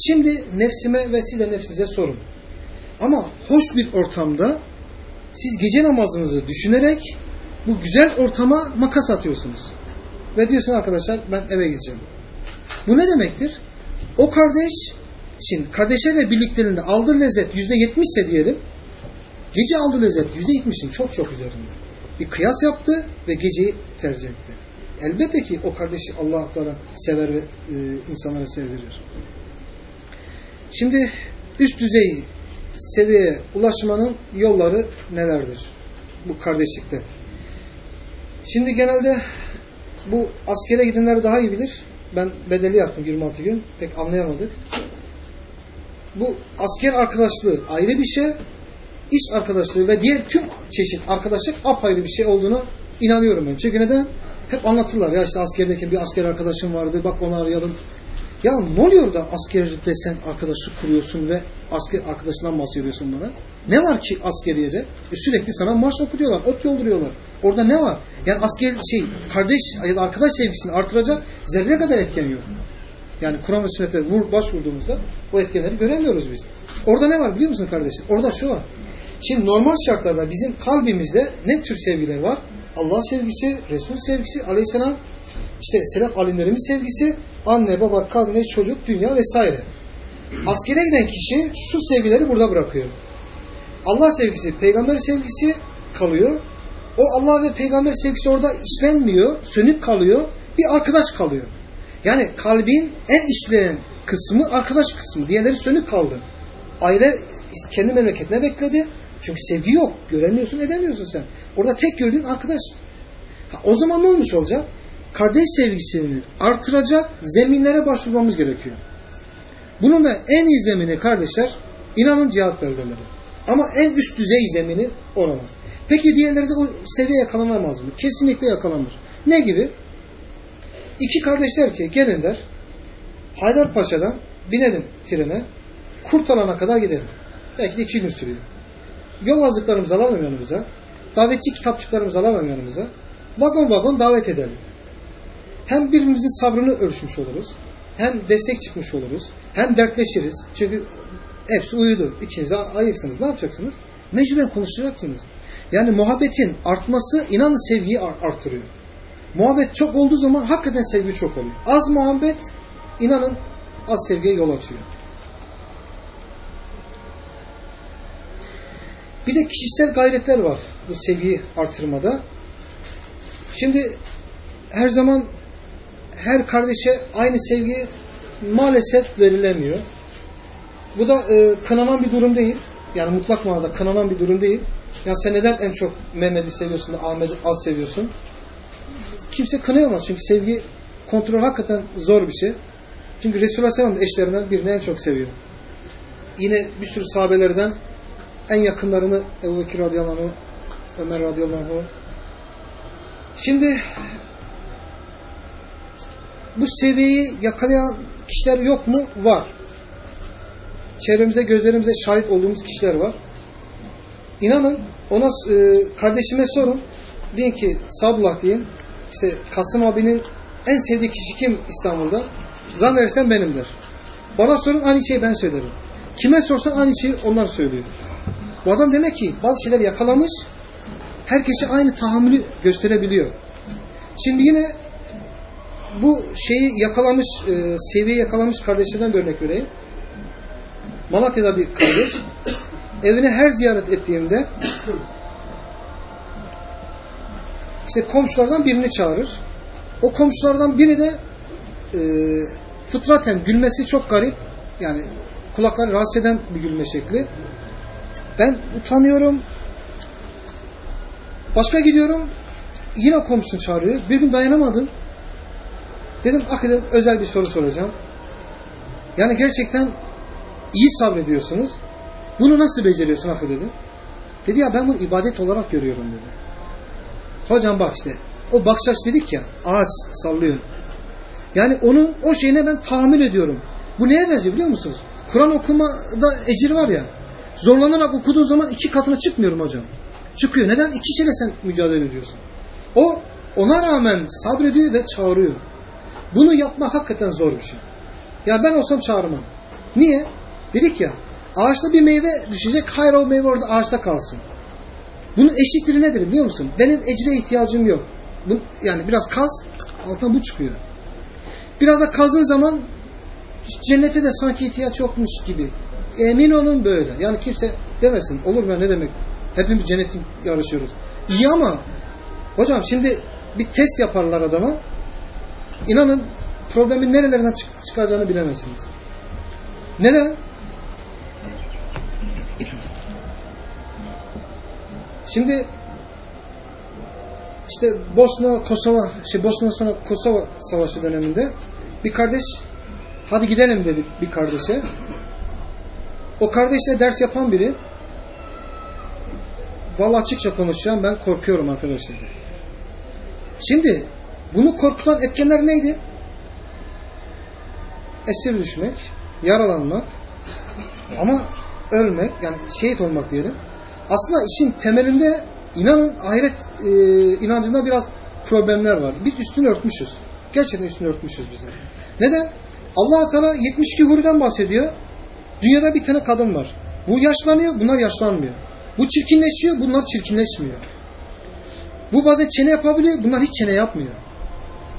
Şimdi nefsime ve siz de nefsinize sorun. Ama hoş bir ortamda siz gece namazınızı düşünerek bu güzel ortama makas atıyorsunuz. Ve diyorsun arkadaşlar ben eve gideceğim. Bu ne demektir? O kardeş Şimdi kardeşlerle birlikteliğinde aldığı lezzet yüzde yetmişse diyelim gece aldığı lezzet yüzde yetmişin çok çok üzerinde. Bir kıyas yaptı ve geceyi tercih etti. Elbette ki o kardeşi Allah Teala sever ve e, insanlara sevdirir. Şimdi üst düzey seviyeye ulaşmanın yolları nelerdir? Bu kardeşlikte. Şimdi genelde bu askere gidenler daha iyi bilir. Ben bedeli yaptım 26 gün. Pek anlayamadık bu asker arkadaşlığı ayrı bir şey, iş arkadaşlığı ve diğer tüm çeşit arkadaşlık apayrı bir şey olduğunu inanıyorum ben. Çünkü neden? Hep anlatırlar ya işte askerdeki bir asker arkadaşım vardı bak onu arayalım. Ya ne oluyor da askerde sen arkadaşlık kuruyorsun ve asker arkadaşından bahsediyorsun bana? Ne var ki askeriyede? E sürekli sana marş okutuyorlar, ot yolduruyorlar. Orada ne var? Yani asker şey, kardeş ya da arkadaş sevgisini artıracak zerre kadar etken yok. Yani Kur'an ve sünnete vur, başvurduğumuzda o etkenleri göremiyoruz biz. Orada ne var biliyor musun kardeşim? Orada şu var. Şimdi normal şartlarda bizim kalbimizde ne tür sevgiler var? Allah sevgisi, Resul sevgisi, aleyhisselam işte selef alimlerimiz sevgisi, anne, baba, kadın, çocuk, dünya vesaire. Askere giden kişi şu sevgileri burada bırakıyor. Allah sevgisi, peygamber sevgisi kalıyor. O Allah ve peygamber sevgisi orada işlenmiyor, sönük kalıyor. Bir arkadaş kalıyor. Yani kalbin en işleyen kısmı arkadaş kısmı. Diğerleri sönük kaldı. Aile kendi memleketine bekledi. Çünkü sevgi yok. Göremiyorsun, edemiyorsun sen. Orada tek gördüğün arkadaş. Ha, o zaman ne olmuş olacak? Kardeş sevgisini artıracak zeminlere başvurmamız gerekiyor. Bunun da en iyi zemini kardeşler, inanın cihat belgeleri. Ama en üst düzey zemini olamaz. Peki diğerleri de o seviye yakalanamaz mı? Kesinlikle yakalanır. Ne gibi? İki kardeş der ki gelin der Haydarpaşa'dan binelim trene Kurtalan'a kadar gidelim. Belki de iki gün sürüyor. Yol hazırlıklarımızı alalım yanımıza. Davetçi kitapçıklarımızı alalım yanımıza. Vagon vagon davet edelim. Hem birbirimizin sabrını ölçmüş oluruz. Hem destek çıkmış oluruz. Hem dertleşiriz. Çünkü hepsi uyudu. İkinize ayıksınız. Ne yapacaksınız? Mecburen konuşacaksınız. Yani muhabbetin artması inanın sevgiyi artırıyor. Muhabbet çok olduğu zaman hakikaten sevgi çok oluyor. Az muhabbet inanın az sevgiye yol açıyor. Bir de kişisel gayretler var bu sevgiyi artırmada. Şimdi her zaman her kardeşe aynı sevgi maalesef verilemiyor. Bu da e, kınanan bir durum değil. Yani mutlak manada kınanan bir durum değil. Ya sen neden en çok Mehmet'i seviyorsun, Ahmet'i az seviyorsun? Kimse kınayamaz. Çünkü sevgi kontrol hakikaten zor bir şey. Çünkü Resulullah Aleyhisselam eşlerinden birini en çok seviyor. Yine bir sürü sahabelerden en yakınlarını Ebu Bekir radıyallahu anh, Ömer radıyallahu anh. Şimdi bu seviyeyi yakalayan kişiler yok mu? Var. Çevremizde, gözlerimize şahit olduğumuz kişiler var. İnanın ona e, kardeşime sorun. Deyin ki Sablah deyin. İşte Kasım abinin en sevdiği kişi kim İstanbul'da? Zannedersem benimdir. Bana sorun aynı şeyi ben söylerim. Kime sorsan aynı şeyi onlar söylüyor. Bu adam demek ki bazı şeyler yakalamış, herkese aynı tahammülü gösterebiliyor. Şimdi yine bu şeyi yakalamış, e, seviye yakalamış kardeşlerden bir örnek vereyim. Malatya'da bir kardeş evine her ziyaret ettiğimde işte komşulardan birini çağırır. O komşulardan biri de e, fıtraten gülmesi çok garip. Yani kulakları rahatsız eden bir gülme şekli. Ben utanıyorum. Başka gidiyorum. Yine komşunu çağırıyor. Bir gün dayanamadım. Dedim hakikaten özel bir soru soracağım. Yani gerçekten iyi sabrediyorsunuz. Bunu nasıl beceriyorsun akı dedim. Dedi ya ben bunu ibadet olarak görüyorum dedi. Hocam bak işte o bakış açısı dedik ya ağaç sallıyor. Yani onun o şeyine ben tahammül ediyorum. Bu neye benziyor biliyor musunuz? Kur'an okumada ecir var ya. Zorlanarak okuduğun zaman iki katına çıkmıyorum hocam. Çıkıyor. Neden? İki şeyle sen mücadele ediyorsun. O ona rağmen sabrediyor ve çağırıyor. Bunu yapmak hakikaten zor bir şey. Ya ben olsam çağırmam. Niye? Dedik ya ağaçta bir meyve düşecek. Hayır o meyve orada ağaçta kalsın. Bunun eşitliği nedir biliyor musun? Benim ecre ihtiyacım yok. Yani biraz kaz altına bu çıkıyor. Biraz da kazın zaman cennete de sanki ihtiyaç yokmuş gibi. Emin olun böyle. Yani kimse demesin. Olur mu ne demek? Hepimiz cennetin yarışıyoruz. İyi ama hocam şimdi bir test yaparlar adama. İnanın problemin nerelerden çık çıkacağını bilemezsiniz. Neden? Şimdi işte Bosna Kosova şey Bosna sonra Kosova savaşı döneminde bir kardeş hadi gidelim dedi bir kardeşe. O kardeşle ders yapan biri vallahi açıkça konuşacağım ben korkuyorum arkadaşlar. Şimdi bunu korkutan etkenler neydi? Esir düşmek, yaralanmak ama ölmek yani şehit olmak diyelim. Aslında işin temelinde inanın ahiret e, inancında biraz problemler var. Biz üstünü örtmüşüz. Gerçekten üstünü örtmüşüz bize. Neden? allah Teala 72 huriden bahsediyor. Dünyada bir tane kadın var. Bu yaşlanıyor, bunlar yaşlanmıyor. Bu çirkinleşiyor, bunlar çirkinleşmiyor. Bu bazen çene yapabiliyor. Bunlar hiç çene yapmıyor.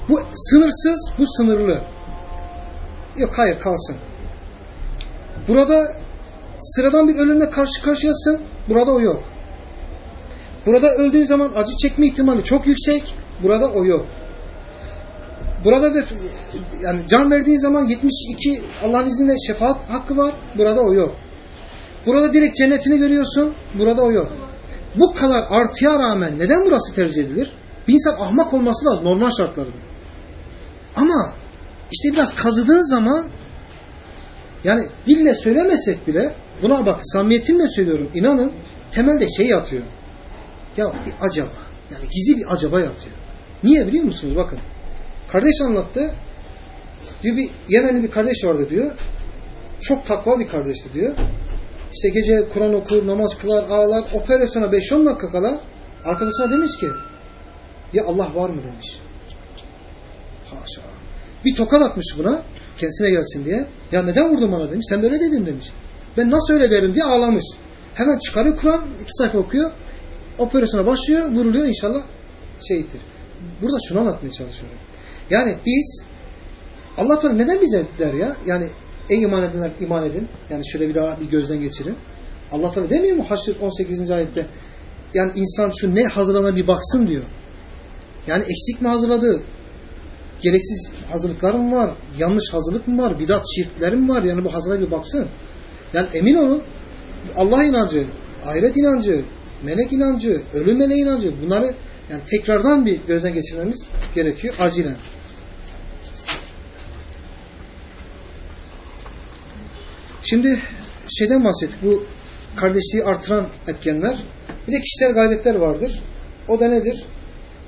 Bu sınırsız, bu sınırlı. Yok hayır kalsın. Burada sıradan bir ölümle karşı karşıyasın. Burada o yok. Burada öldüğün zaman acı çekme ihtimali çok yüksek. Burada o yok. Burada ve yani can verdiğin zaman 72 Allah'ın izniyle şefaat hakkı var. Burada o yok. Burada direkt cennetini görüyorsun. Burada o yok. Bu kadar artıya rağmen neden burası tercih edilir? Bir insan ahmak olması lazım normal şartlarda. Ama işte biraz kazıdığın zaman yani dille söylemesek bile buna bak samimiyetimle söylüyorum inanın temelde şey yatıyor. Ya bir acaba. Yani gizli bir acaba yatıyor. Niye biliyor musunuz? Bakın. Kardeş anlattı. Diyor bir Yemenli bir kardeş vardı diyor. Çok takva bir kardeşti diyor. İşte gece Kur'an okur, namaz kılar, ağlar. Operasyona 5-10 dakika kala arkadaşına demiş ki ya Allah var mı demiş. Haşa. Bir tokat atmış buna kendisine gelsin diye. Ya neden vurdun bana demiş. Sen böyle dedin demiş. Ben nasıl öyle derim diye ağlamış. Hemen çıkarıyor Kur'an iki sayfa okuyor. Operasyona başlıyor, vuruluyor inşallah şeydir. Burada şunu anlatmaya çalışıyorum. Yani biz Allah Teala neden bize der ya? Yani ey iman edenler iman edin. Yani şöyle bir daha bir gözden geçirin. Allah Teala demiyor mu Haşr 18. ayette? Yani insan şu ne hazırlana bir baksın diyor. Yani eksik mi hazırladı? Gereksiz hazırlıklar mı var? Yanlış hazırlık mı var? Bidat şirkler mi var? Yani bu hazırlığa bir baksın. Yani emin olun Allah inancı, ahiret inancı, melek inancı, ölüm meleği inancı bunları yani tekrardan bir gözden geçirmemiz gerekiyor acilen. Şimdi şeyden bahsettik. Bu kardeşliği artıran etkenler. Bir de kişisel gayretler vardır. O da nedir?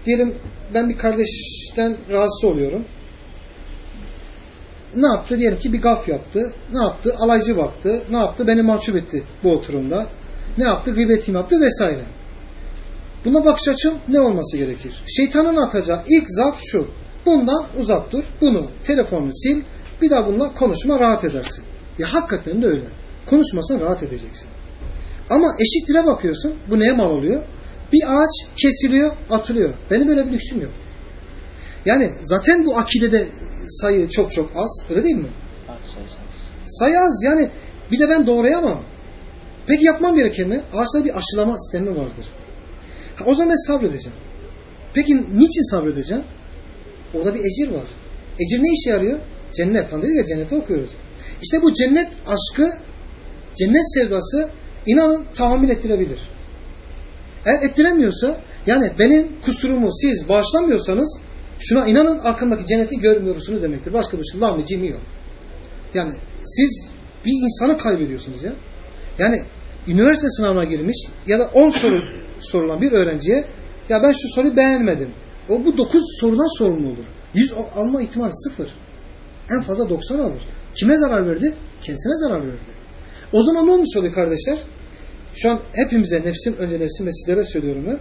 Diyelim ben bir kardeşten rahatsız oluyorum. Ne yaptı? Diyelim ki bir gaf yaptı. Ne yaptı? Alaycı baktı. Ne yaptı? Beni mahcup etti bu oturumda. Ne yaptı? Gıybetim yaptı vesaire. Buna bakış açım ne olması gerekir? Şeytanın atacağı ilk zaf şu. Bundan uzak dur. Bunu telefonunu sil. Bir daha bununla konuşma rahat edersin. Ya hakikaten de öyle. Konuşmasan rahat edeceksin. Ama eşit dile bakıyorsun. Bu neye mal oluyor? Bir ağaç kesiliyor, atılıyor. Benim böyle bir lüksüm yok. Yani zaten bu akidede sayı çok çok az. Öyle değil mi? Sayı az. Yani bir de ben doğrayamam. Peki yapmam gereken ne? Ağaçta bir aşılama sistemi vardır. Ha, o zaman ben sabredeceğim. Peki niçin sabredeceğim? Orada bir ecir var. Ecir ne işe yarıyor? Cennet. Hani ya cennete okuyoruz. İşte bu cennet aşkı, cennet sevdası inanın tahammül ettirebilir. Eğer ettiremiyorsa yani benim kusurumu siz bağışlamıyorsanız şuna inanın arkandaki cenneti görmüyorsunuz demektir. Başka bir şey lam cimi yok. Yani siz bir insanı kaybediyorsunuz ya. Yani üniversite sınavına girmiş ya da 10 soru sorulan bir öğrenciye ya ben şu soruyu beğenmedim. O bu 9 sorudan sorumlu olur. 100 alma ihtimali sıfır. En fazla 90 alır. Kime zarar verdi? Kendisine zarar verdi. O zaman ne olmuş oluyor kardeşler? Şu an hepimize nefsim, önce nefsim ve sizlere söylüyorum ben.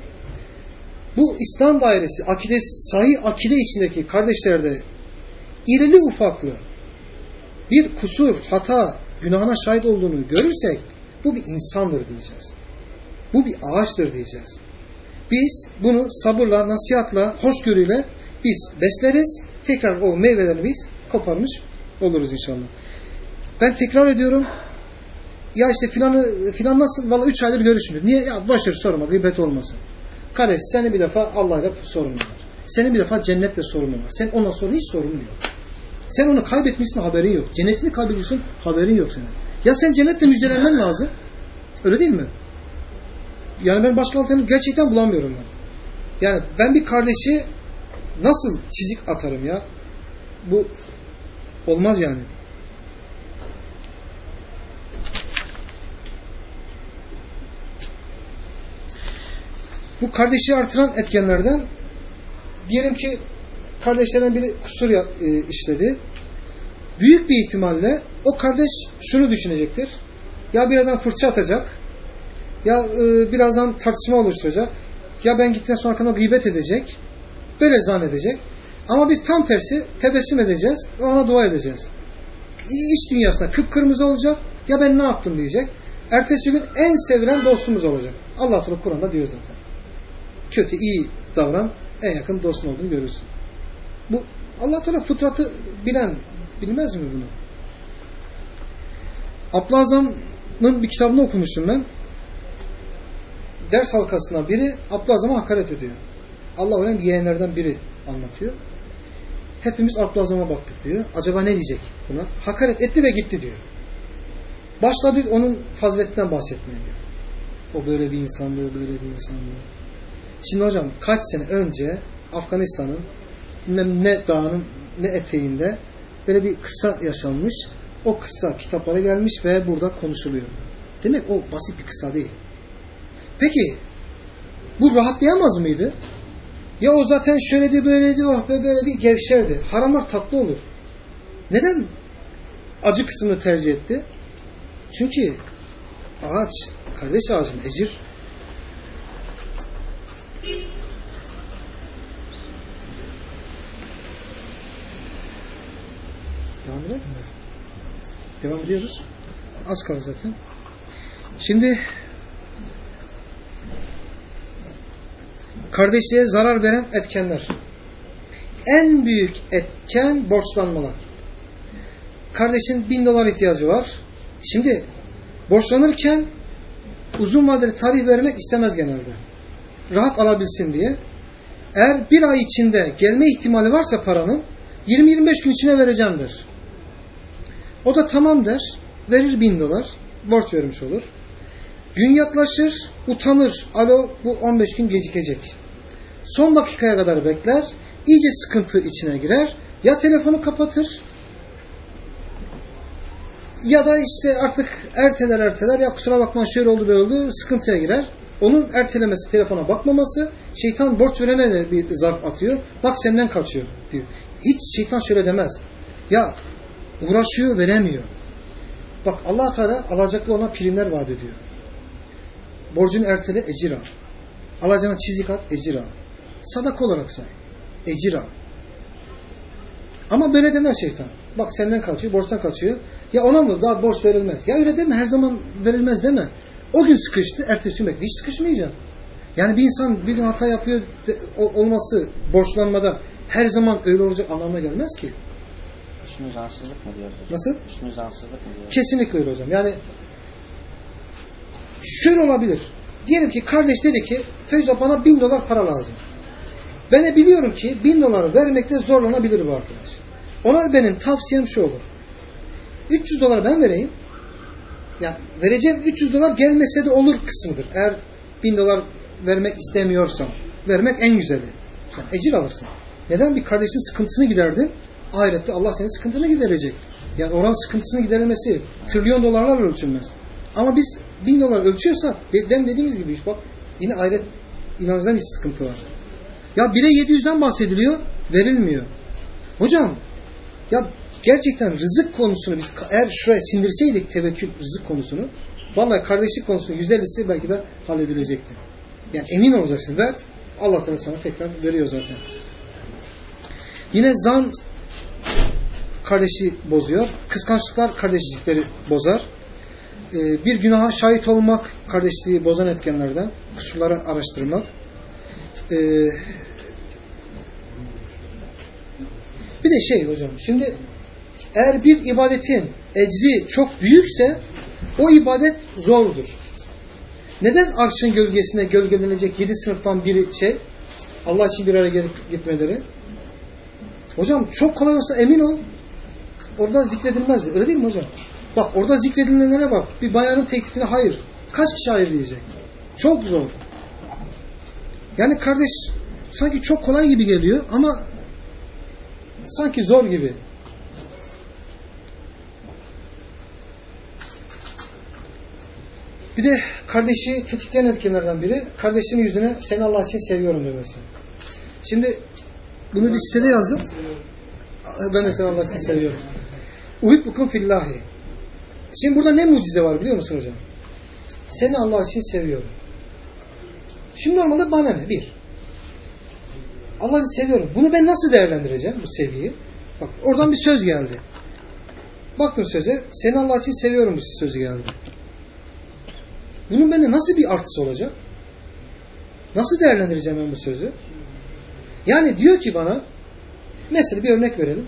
Bu İslam dairesi, akide, sahih akide içindeki kardeşlerde irili ufaklı bir kusur, hata, günahına şahit olduğunu görürsek bu bir insandır diyeceğiz. Bu bir ağaçtır diyeceğiz. Biz bunu sabırla, nasihatla, hoşgörüyle biz besleriz. Tekrar o meyvelerini biz koparmış oluruz inşallah. Ben tekrar ediyorum. Ya işte filanı, filan nasıl? Valla üç aydır görüşmüyor. Niye? Ya boşver sorma. Gıybet olmasın. Kardeş seni bir defa Allah'la sorunun var. Senin bir defa cennetle sorunun var. Sen ondan sonra hiç sorunun yok. Sen onu kaybetmişsin haberin yok. Cennetini kaybediyorsun haberin yok senin. Ya sen cennetle müjdelenmen lazım. Öyle değil mi? Yani ben başka alternatif gerçekten bulamıyorum ben. Yani ben bir kardeşi nasıl çizik atarım ya? Bu olmaz yani. Bu kardeşi artıran etkenlerden diyelim ki kardeşlerden biri kusur e, işledi. Büyük bir ihtimalle o kardeş şunu düşünecektir. Ya birazdan fırça atacak. Ya e, birazdan tartışma oluşturacak. Ya ben gittikten sonra arkamda gıybet edecek. Böyle zannedecek. Ama biz tam tersi tebessüm edeceğiz ve ona dua edeceğiz. İş dünyasında kıpkırmızı olacak. Ya ben ne yaptım diyecek. Ertesi gün en sevilen dostumuz olacak. Allah Teala Kur'an'da diyor zaten. Kötü, iyi davran, en yakın dostun olduğunu görürsün. Bu Allah Teala fıtratı bilen bilmez mi bunu? Ablazam'ın bir kitabını okumuştum ben. Ders halkasından biri Ablazam'a hakaret ediyor. Allah ölen yeğenlerden biri anlatıyor. Hepimiz Abdülazam'a baktık diyor. Acaba ne diyecek buna? Hakaret etti ve gitti diyor. Başladı onun faziletinden bahsetmeye diyor. O böyle bir insanlığı, böyle bir insanlığı. Şimdi hocam kaç sene önce Afganistan'ın ne, dağının ne eteğinde böyle bir kısa yaşanmış. O kısa kitaplara gelmiş ve burada konuşuluyor. Demek o basit bir kısa değil. Peki bu rahatlayamaz mıydı? Ya o zaten şöyledi böyleydi oh be böyle bir gevşerdi. Haramlar tatlı olur. Neden acı kısmını tercih etti? Çünkü ağaç, kardeş ağacın ecir Devam edelim mi? Devam ediyoruz. Az kaldı zaten. Şimdi kardeşliğe zarar veren etkenler. En büyük etken borçlanmalar. Kardeşin bin dolar ihtiyacı var. Şimdi borçlanırken uzun vadeli tarih vermek istemez genelde. Rahat alabilsin diye. Eğer bir ay içinde gelme ihtimali varsa paranın 20-25 gün içine vereceğim der. O da tamam der. Verir bin dolar. Borç vermiş olur. Gün yaklaşır. Utanır. Alo bu 15 gün gecikecek. Son dakikaya kadar bekler. iyice sıkıntı içine girer. Ya telefonu kapatır ya da işte artık erteler erteler ya kusura bakma şöyle oldu böyle oldu sıkıntıya girer. Onun ertelemesi, telefona bakmaması şeytan borç verene de bir zarf atıyor. Bak senden kaçıyor diyor. Hiç şeytan şöyle demez. Ya uğraşıyor veremiyor. Bak allah Teala alacaklı ona primler vaat ediyor. Borcunu ertele ecir al. Alacağına çizik at ecir al. Sadaka olarak say. Ecir al. Ama böyle demez şeytan. Bak senden kaçıyor, borçtan kaçıyor. Ya ona mı daha borç verilmez? Ya öyle deme her zaman verilmez deme. O gün sıkıştı, ertesi gün bekle. Hiç sıkışmayacak. Yani bir insan bir gün hata yapıyor de, olması borçlanmada her zaman öyle olacak anlamına gelmez ki. Üstünü zansızlık mı diyoruz hocam? Nasıl? Üstünü zansızlık mı diyoruz? Kesinlikle öyle hocam. Yani şöyle olabilir. Diyelim ki kardeş dedi ki Feyza bana bin dolar para lazım. Ben de biliyorum ki bin doları vermekte zorlanabilir bu arkadaş. Ona benim tavsiyem şu olur. 300 dolar ben vereyim. Yani vereceğim 300 dolar gelmese de olur kısmıdır. Eğer 1000 dolar vermek istemiyorsam. Vermek en güzeli. Sen ecir alırsın. Neden? Bir kardeşin sıkıntısını giderdin. Ahirette Allah senin sıkıntını giderecek. Yani oranın sıkıntısını giderilmesi trilyon dolarlarla ölçülmez. Ama biz 1000 dolar ölçüyorsak den dediğimiz gibi bak yine ahiret inancında bir sıkıntı var. Ya bire 700'den bahsediliyor verilmiyor. Hocam ya gerçekten rızık konusunu biz eğer şuraya sindirseydik tevekkül rızık konusunu vallahi kardeşlik konusunu %50'si belki de halledilecekti. Yani emin olacaksın ve Allah Teala sana tekrar veriyor zaten. Yine zan kardeşi bozuyor. Kıskançlıklar kardeşlikleri bozar. Ee, bir günaha şahit olmak kardeşliği bozan etkenlerden. Kusurları araştırmak. Ee, bir de şey hocam şimdi eğer bir ibadetin ecri çok büyükse o ibadet zordur. Neden arşın gölgesine gölgelenecek yedi sınıftan biri şey? Allah için bir araya gelip gitmeleri. Hocam çok kolay olsa emin ol orada zikredilmezdi. Öyle değil mi hocam? Bak orada zikredilenlere bak. Bir bayanın teklifine hayır. Kaç kişi hayır diyecek? Çok zor. Yani kardeş sanki çok kolay gibi geliyor ama sanki zor gibi. Bir de kardeşi tetikleyen etkenlerden biri kardeşinin yüzüne seni Allah için seviyorum demesi. Şimdi bunu bir sitede yazdım. Ben de seni Allah için seviyorum. Uhibbukum fillahi. Şimdi burada ne mucize var biliyor musun hocam? Seni Allah için seviyorum. Şimdi normalde bana ne? Bir. Allah'ı seviyorum. Bunu ben nasıl değerlendireceğim bu sevgiyi? Bak oradan bir söz geldi. Baktım söze. Seni Allah için seviyorum bu sözü geldi. Bunun bende nasıl bir artısı olacak? Nasıl değerlendireceğim ben bu sözü? Yani diyor ki bana mesela bir örnek verelim.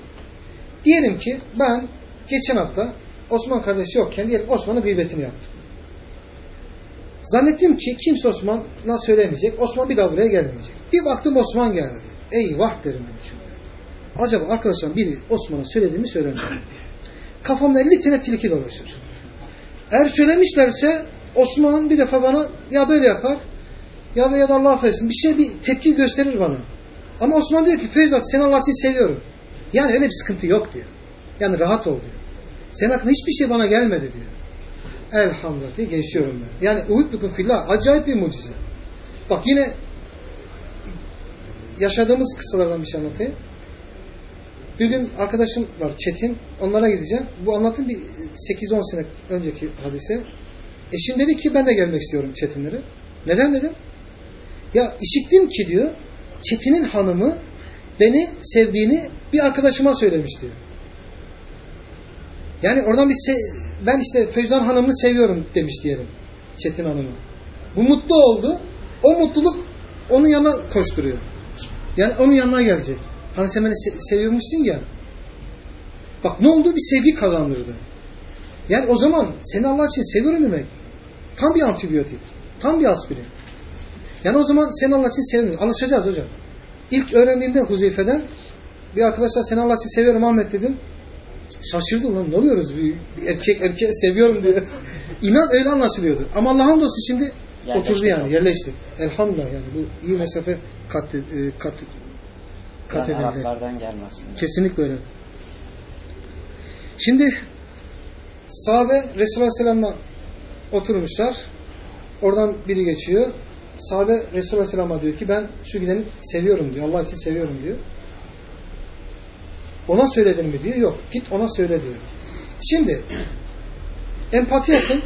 Diyelim ki ben geçen hafta Osman kardeşi yokken diyelim Osman'ın gıybetini yaptım. Zannettim ki kimse Osman'a söylemeyecek. Osman bir daha buraya gelmeyecek. Bir baktım Osman geldi. Eyvah derim ben şimdi. Acaba arkadaşlar biri Osman'a söylediğimi söylemedi. Kafamda 50 tane tilki dolaşır. Eğer söylemişlerse Osman bir defa bana ya böyle yapar ya veya da Allah affetsin bir şey bir tepki gösterir bana. Ama Osman diyor ki Feyzat seni Allah için seviyorum. Yani öyle bir sıkıntı yok diyor. Yani rahat ol diyor. Senin hakkında hiçbir şey bana gelmedi diyor. Elhamdülillah diye geçiyorum ben. Yani Uhud bükün fillah acayip bir mucize. Bak yine yaşadığımız kısalardan bir şey anlatayım. Bir gün arkadaşım var Çetin. Onlara gideceğim. Bu anlatım bir 8-10 sene önceki hadise. Eşim dedi ki ben de gelmek istiyorum Çetinlere. Neden dedim? Ya işittim ki diyor Çetin'in hanımı beni sevdiğini bir arkadaşıma söylemiş diyor. Yani oradan bir ben işte Feyzan Hanım'ı seviyorum demiş diyelim. Çetin Hanım'ı. Bu mutlu oldu. O mutluluk onun yanına koşturuyor. Yani onun yanına gelecek. Hani sen beni se seviyormuşsun ya. Bak ne oldu? Bir sevgi kazandırdı. Yani o zaman seni Allah için seviyorum demek. Tam bir antibiyotik. Tam bir aspirin. Yani o zaman seni Allah için seviyorum. Alışacağız hocam. İlk öğrendiğimde Huzeyfe'den bir arkadaşlar seni Allah için seviyorum Ahmet dedim. Şaşırdım lan ne oluyoruz? Bir, bir erkek erkeği seviyorum diye. İnan öyle anlaşılıyordu. Ama Allah'ın dostu şimdi yerleşti oturdu yani yerleşti. Elhamdülillah yani bu iyi mesafe kat, e, kat, kat yani edildi. Araplardan gelmesin. Kesinlikle öyle. Şimdi sahabe Resulullah Aleyhisselam'la oturmuşlar. Oradan biri geçiyor. Sahabe Resulullah Aleyhisselam'a diyor ki ben şu gideni seviyorum diyor. Allah için seviyorum diyor. Ona söyledin mi diyor. Yok. Git ona söyle diyor. Şimdi empati yapın.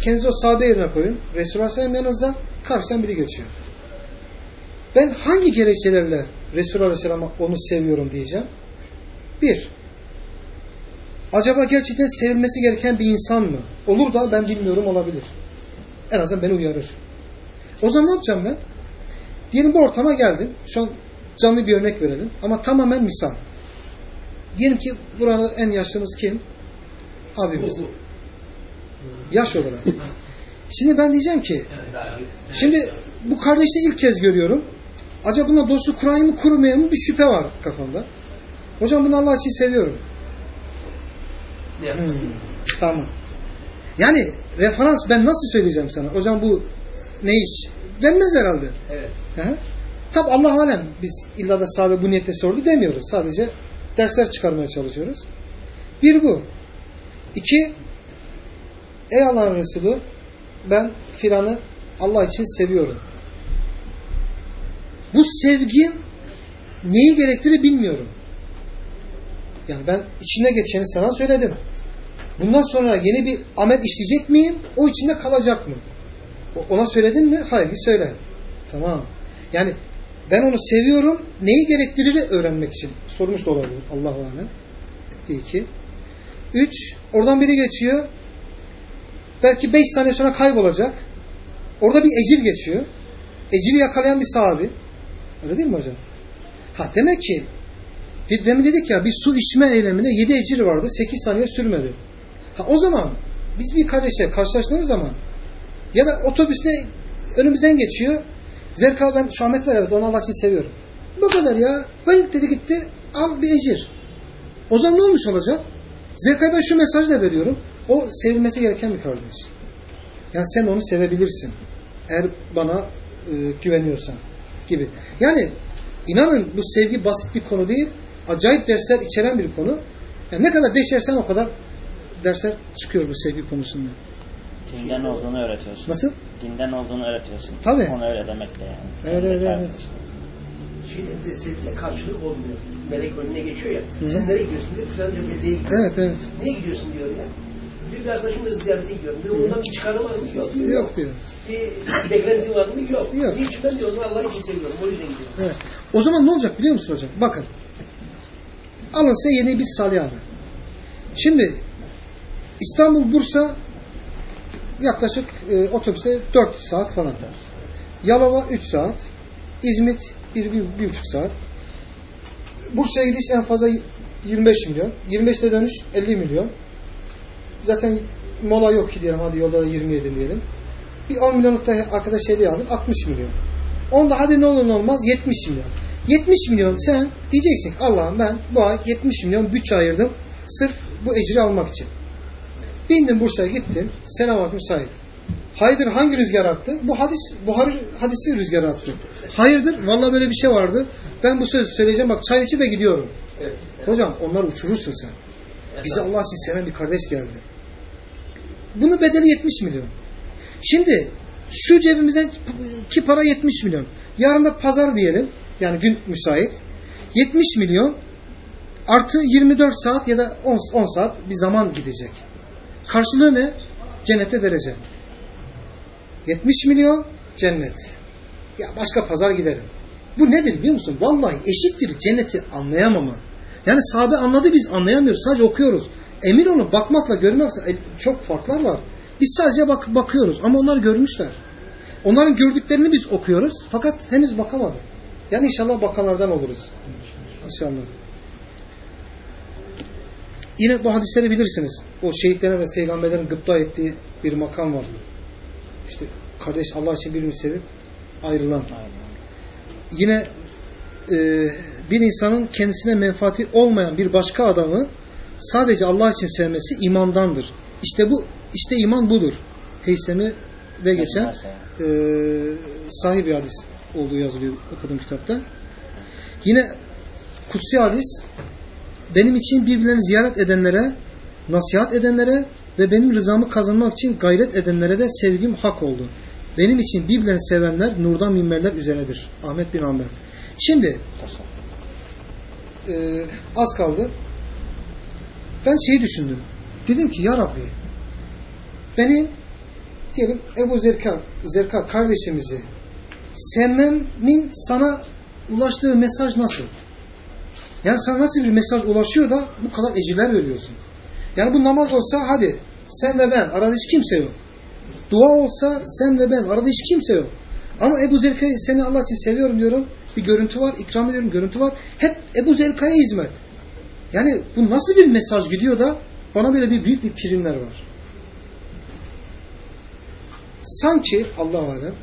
Kendinizi o sahabe yerine koyun. Resulullah Aleyhisselam yanınızda karşıdan biri geçiyor. Ben hangi gerekçelerle Resulullah Aleyhisselam'a onu seviyorum diyeceğim? Bir, acaba gerçekten sevilmesi gereken bir insan mı? Olur da ben bilmiyorum olabilir. En azından beni uyarır. O zaman ne yapacağım ben? Diyelim bu ortama geldim. Şu an canlı bir örnek verelim. Ama tamamen misal. Diyelim ki burada en yaşlımız kim? Abimiz. Yaş olarak. Şimdi ben diyeceğim ki şimdi bu kardeşi ilk kez görüyorum. Acaba buna dostu kurayım mı kurmayayım mı bir şüphe var kafamda. Hocam bunu Allah için seviyorum. Hmm, tamam. Yani referans ben nasıl söyleyeceğim sana? Hocam bu ne iş? Denmez herhalde. Evet. Tabi Allah alem biz illa da sahabe bu niyetle sordu demiyoruz. Sadece dersler çıkarmaya çalışıyoruz. Bir bu. İki, ey Allah'ın Resulü ben filanı Allah için seviyorum. Bu sevgim neyi gerektirir bilmiyorum. Yani ben içinde geçeni sana söyledim. Bundan sonra yeni bir amel işleyecek miyim? O içinde kalacak mı? Ona söyledin mi? Hayır, söyle. Tamam. Yani ben onu seviyorum, neyi gerektirir öğrenmek için. Sormuş da olabilir. Allah-u Alem. Etti. Üç, oradan biri geçiyor. Belki beş saniye sonra kaybolacak. Orada bir ecil geçiyor. Ecili yakalayan bir sahabi. Öyle değil mi hocam? Ha demek ki demin dedik ya bir su içme eyleminde yedi ecir vardı. Sekiz saniye sürmedi. Ha o zaman biz bir kardeşle karşılaştığımız zaman ya da otobüste önümüzden geçiyor. Zerka ben şu Ahmet var evet onu Allah için seviyorum. Bu kadar ya. Ben dedi gitti al bir ecir. O zaman ne olmuş olacak? Zerka'ya ben şu mesajı da veriyorum. O sevilmesi gereken bir kardeş. Yani sen onu sevebilirsin. Eğer bana e, güveniyorsan gibi. Yani inanın bu sevgi basit bir konu değil. Acayip dersler içeren bir konu. Yani ne kadar deşersen o kadar dersler çıkıyor bu sevgi konusunda. Dinden olduğunu öğretiyorsun. Nasıl? Dinden olduğunu öğretiyorsun. Tabii. Onu öyle demekle yani. Evet, evet, evet. Şeyde de sevgide karşılık olmuyor. Melek önüne geçiyor ya. Hı. Sen nereye gidiyorsun diyor. Filanca beldeye gidiyor. Evet evet. Niye gidiyorsun diyor ya. Bir bir arkadaşımla ziyarete gidiyorum. Diyor, ondan bir çıkarı var mı? Yok diyor. Yok diyor. Bir beklenti var mı? Yok. Yok. Niçin ben diyor. Allah'ı için seviyorum. O yüzden gidiyorum. Evet. O zaman ne olacak biliyor musun hocam? Bakın. Alın size yeni bir salih abi. Şimdi İstanbul Bursa yaklaşık e, otobüse 4 saat falan. Yalova 3 saat. İzmit 1-1,5 saat. Bursa'ya gidiş en fazla 25 milyon. 25'te dönüş 50 milyon. Zaten mola yok ki diyelim hadi yolda da 27 diyelim. Bir 10 milyonluk da arkadaş hediye aldım 60 milyon. Onda hadi ne olur ne olmaz 70 milyon. 70 milyon sen diyeceksin Allah'ım ben bu ay 70 milyon bütçe ayırdım sırf bu ecri almak için. Bindim Bursa'ya gittim. Selam aleyküm müsait. Hayırdır hangi rüzgar attı? Bu hadis Buhari hadisi rüzgar attı. Hayırdır? Vallahi böyle bir şey vardı. Ben bu sözü söyleyeceğim. Bak çay içip ve gidiyorum. Evet. Hocam onları uçurursun sen. Bizi Allah için seven bir kardeş geldi. Bunun bedeli 70 milyon. Şimdi şu cebimizdeki para 70 milyon. Yarın da pazar diyelim. Yani gün müsait. 70 milyon artı 24 saat ya da 10, 10 saat bir zaman gidecek. Karşılığı ne? Cennete derece. 70 milyon cennet. Ya başka pazar giderim. Bu nedir biliyor musun? Vallahi eşittir cenneti anlayamama. Yani sahabe anladı biz anlayamıyoruz. Sadece okuyoruz. Emin olun bakmakla görmekle çok farklar var. Biz sadece bak bakıyoruz ama onlar görmüşler. Onların gördüklerini biz okuyoruz fakat henüz bakamadık. Yani inşallah bakanlardan oluruz. İnşallah. Yine bu hadisleri bilirsiniz. O şehitlerin ve peygamberlerin gıpta ettiği bir makam var. İşte kardeş Allah için birini sevip ayrılan. Aynen. Yine e, bir insanın kendisine menfaati olmayan bir başka adamı sadece Allah için sevmesi imandandır. İşte bu işte iman budur. Heysemi de geçen e, sahih bir hadis olduğu yazılıyor okuduğum kitapta. Yine kutsi hadis benim için birbirlerini ziyaret edenlere, nasihat edenlere ve benim rızamı kazanmak için gayret edenlere de sevgim hak oldu. Benim için birbirlerini sevenler nurdan minberler üzeredir. Ahmet bin Amber. Şimdi e, az kaldı. Ben şeyi düşündüm. Dedim ki ya Rabbi benim diyelim Ebu Zerka, Zerka kardeşimizi sevmemin sana ulaştığı mesaj nasıl? Yani sana nasıl bir mesaj ulaşıyor da bu kadar ecirler veriyorsun? Yani bu namaz olsa hadi sen ve ben arada hiç kimse yok. Dua olsa sen ve ben arada hiç kimse yok. Ama Ebu Zerka'yı seni Allah için seviyorum diyorum. Bir görüntü var, ikram ediyorum görüntü var. Hep Ebu Zerka'ya hizmet. Yani bu nasıl bir mesaj gidiyor da bana böyle bir büyük bir primler var. Sanki Allah alem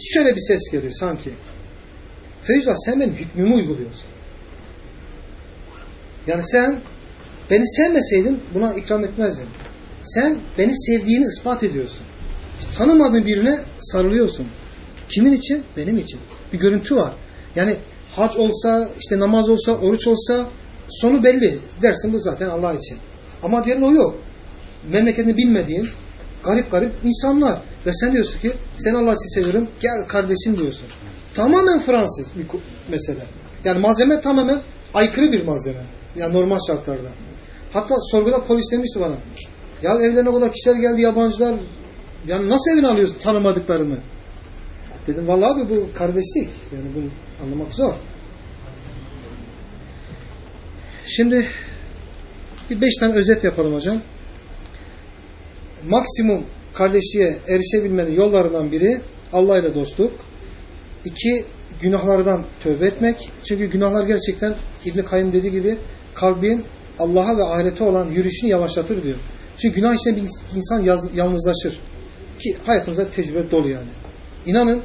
şöyle bir ses geliyor sanki. Feyzullah sen benim hükmümü uyguluyorsun. Yani sen beni sevmeseydin buna ikram etmezdin. Sen beni sevdiğini ispat ediyorsun. Tanımadığın birine sarılıyorsun. Kimin için? Benim için. Bir görüntü var. Yani hac olsa, işte namaz olsa, oruç olsa sonu belli. Dersin bu zaten Allah için. Ama diğerin o yok. Memleketini bilmediğin garip garip insanlar. Ve sen diyorsun ki sen Allah seviyorum gel kardeşim diyorsun. Tamamen Fransız bir mesele. Yani malzeme tamamen aykırı bir malzeme. Yani normal şartlarda. Hatta sorguda polis demişti bana. Ya evlerine kadar kişiler geldi yabancılar. Yani nasıl evine alıyorsun tanımadıklarımı? Dedim vallahi abi bu kardeşlik. Yani bunu anlamak zor. Şimdi bir beş tane özet yapalım hocam. Maksimum kardeşliğe erişebilmenin yollarından biri Allah ile dostluk. İki, günahlardan tövbe etmek. Çünkü günahlar gerçekten İbn-i Kayyum dediği gibi kalbin Allah'a ve ahirete olan yürüyüşünü yavaşlatır diyor. Çünkü günah işleyen bir insan yalnızlaşır. Ki hayatımızda tecrübe dolu yani. İnanın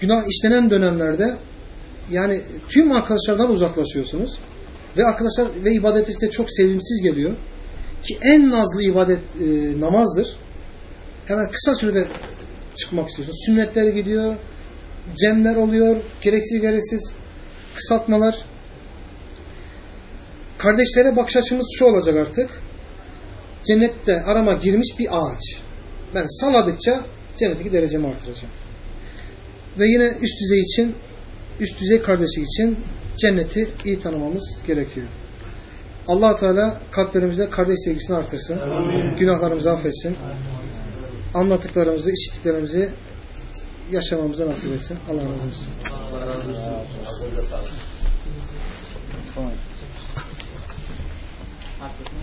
günah işlenen dönemlerde yani tüm arkadaşlardan uzaklaşıyorsunuz. Ve arkadaşlar ve ibadet size çok sevimsiz geliyor. Ki en nazlı ibadet e, namazdır. Hemen kısa sürede çıkmak istiyorsun. Sünnetler gidiyor. Cemler oluyor. Gereksiz gereksiz kısaltmalar. Kardeşlere bakış açımız şu olacak artık. Cennette arama girmiş bir ağaç. Ben saladıkça cennetteki derecemi artıracağım. Ve yine üst düzey için, üst düzey kardeşlik için cenneti iyi tanımamız gerekiyor allah Teala kalplerimizde kardeş sevgisini artırsın. Amin. Günahlarımızı affetsin. Amin. Anlattıklarımızı, içtiklerimizi yaşamamıza nasip etsin. Allah razı olsun. Allah razı olsun.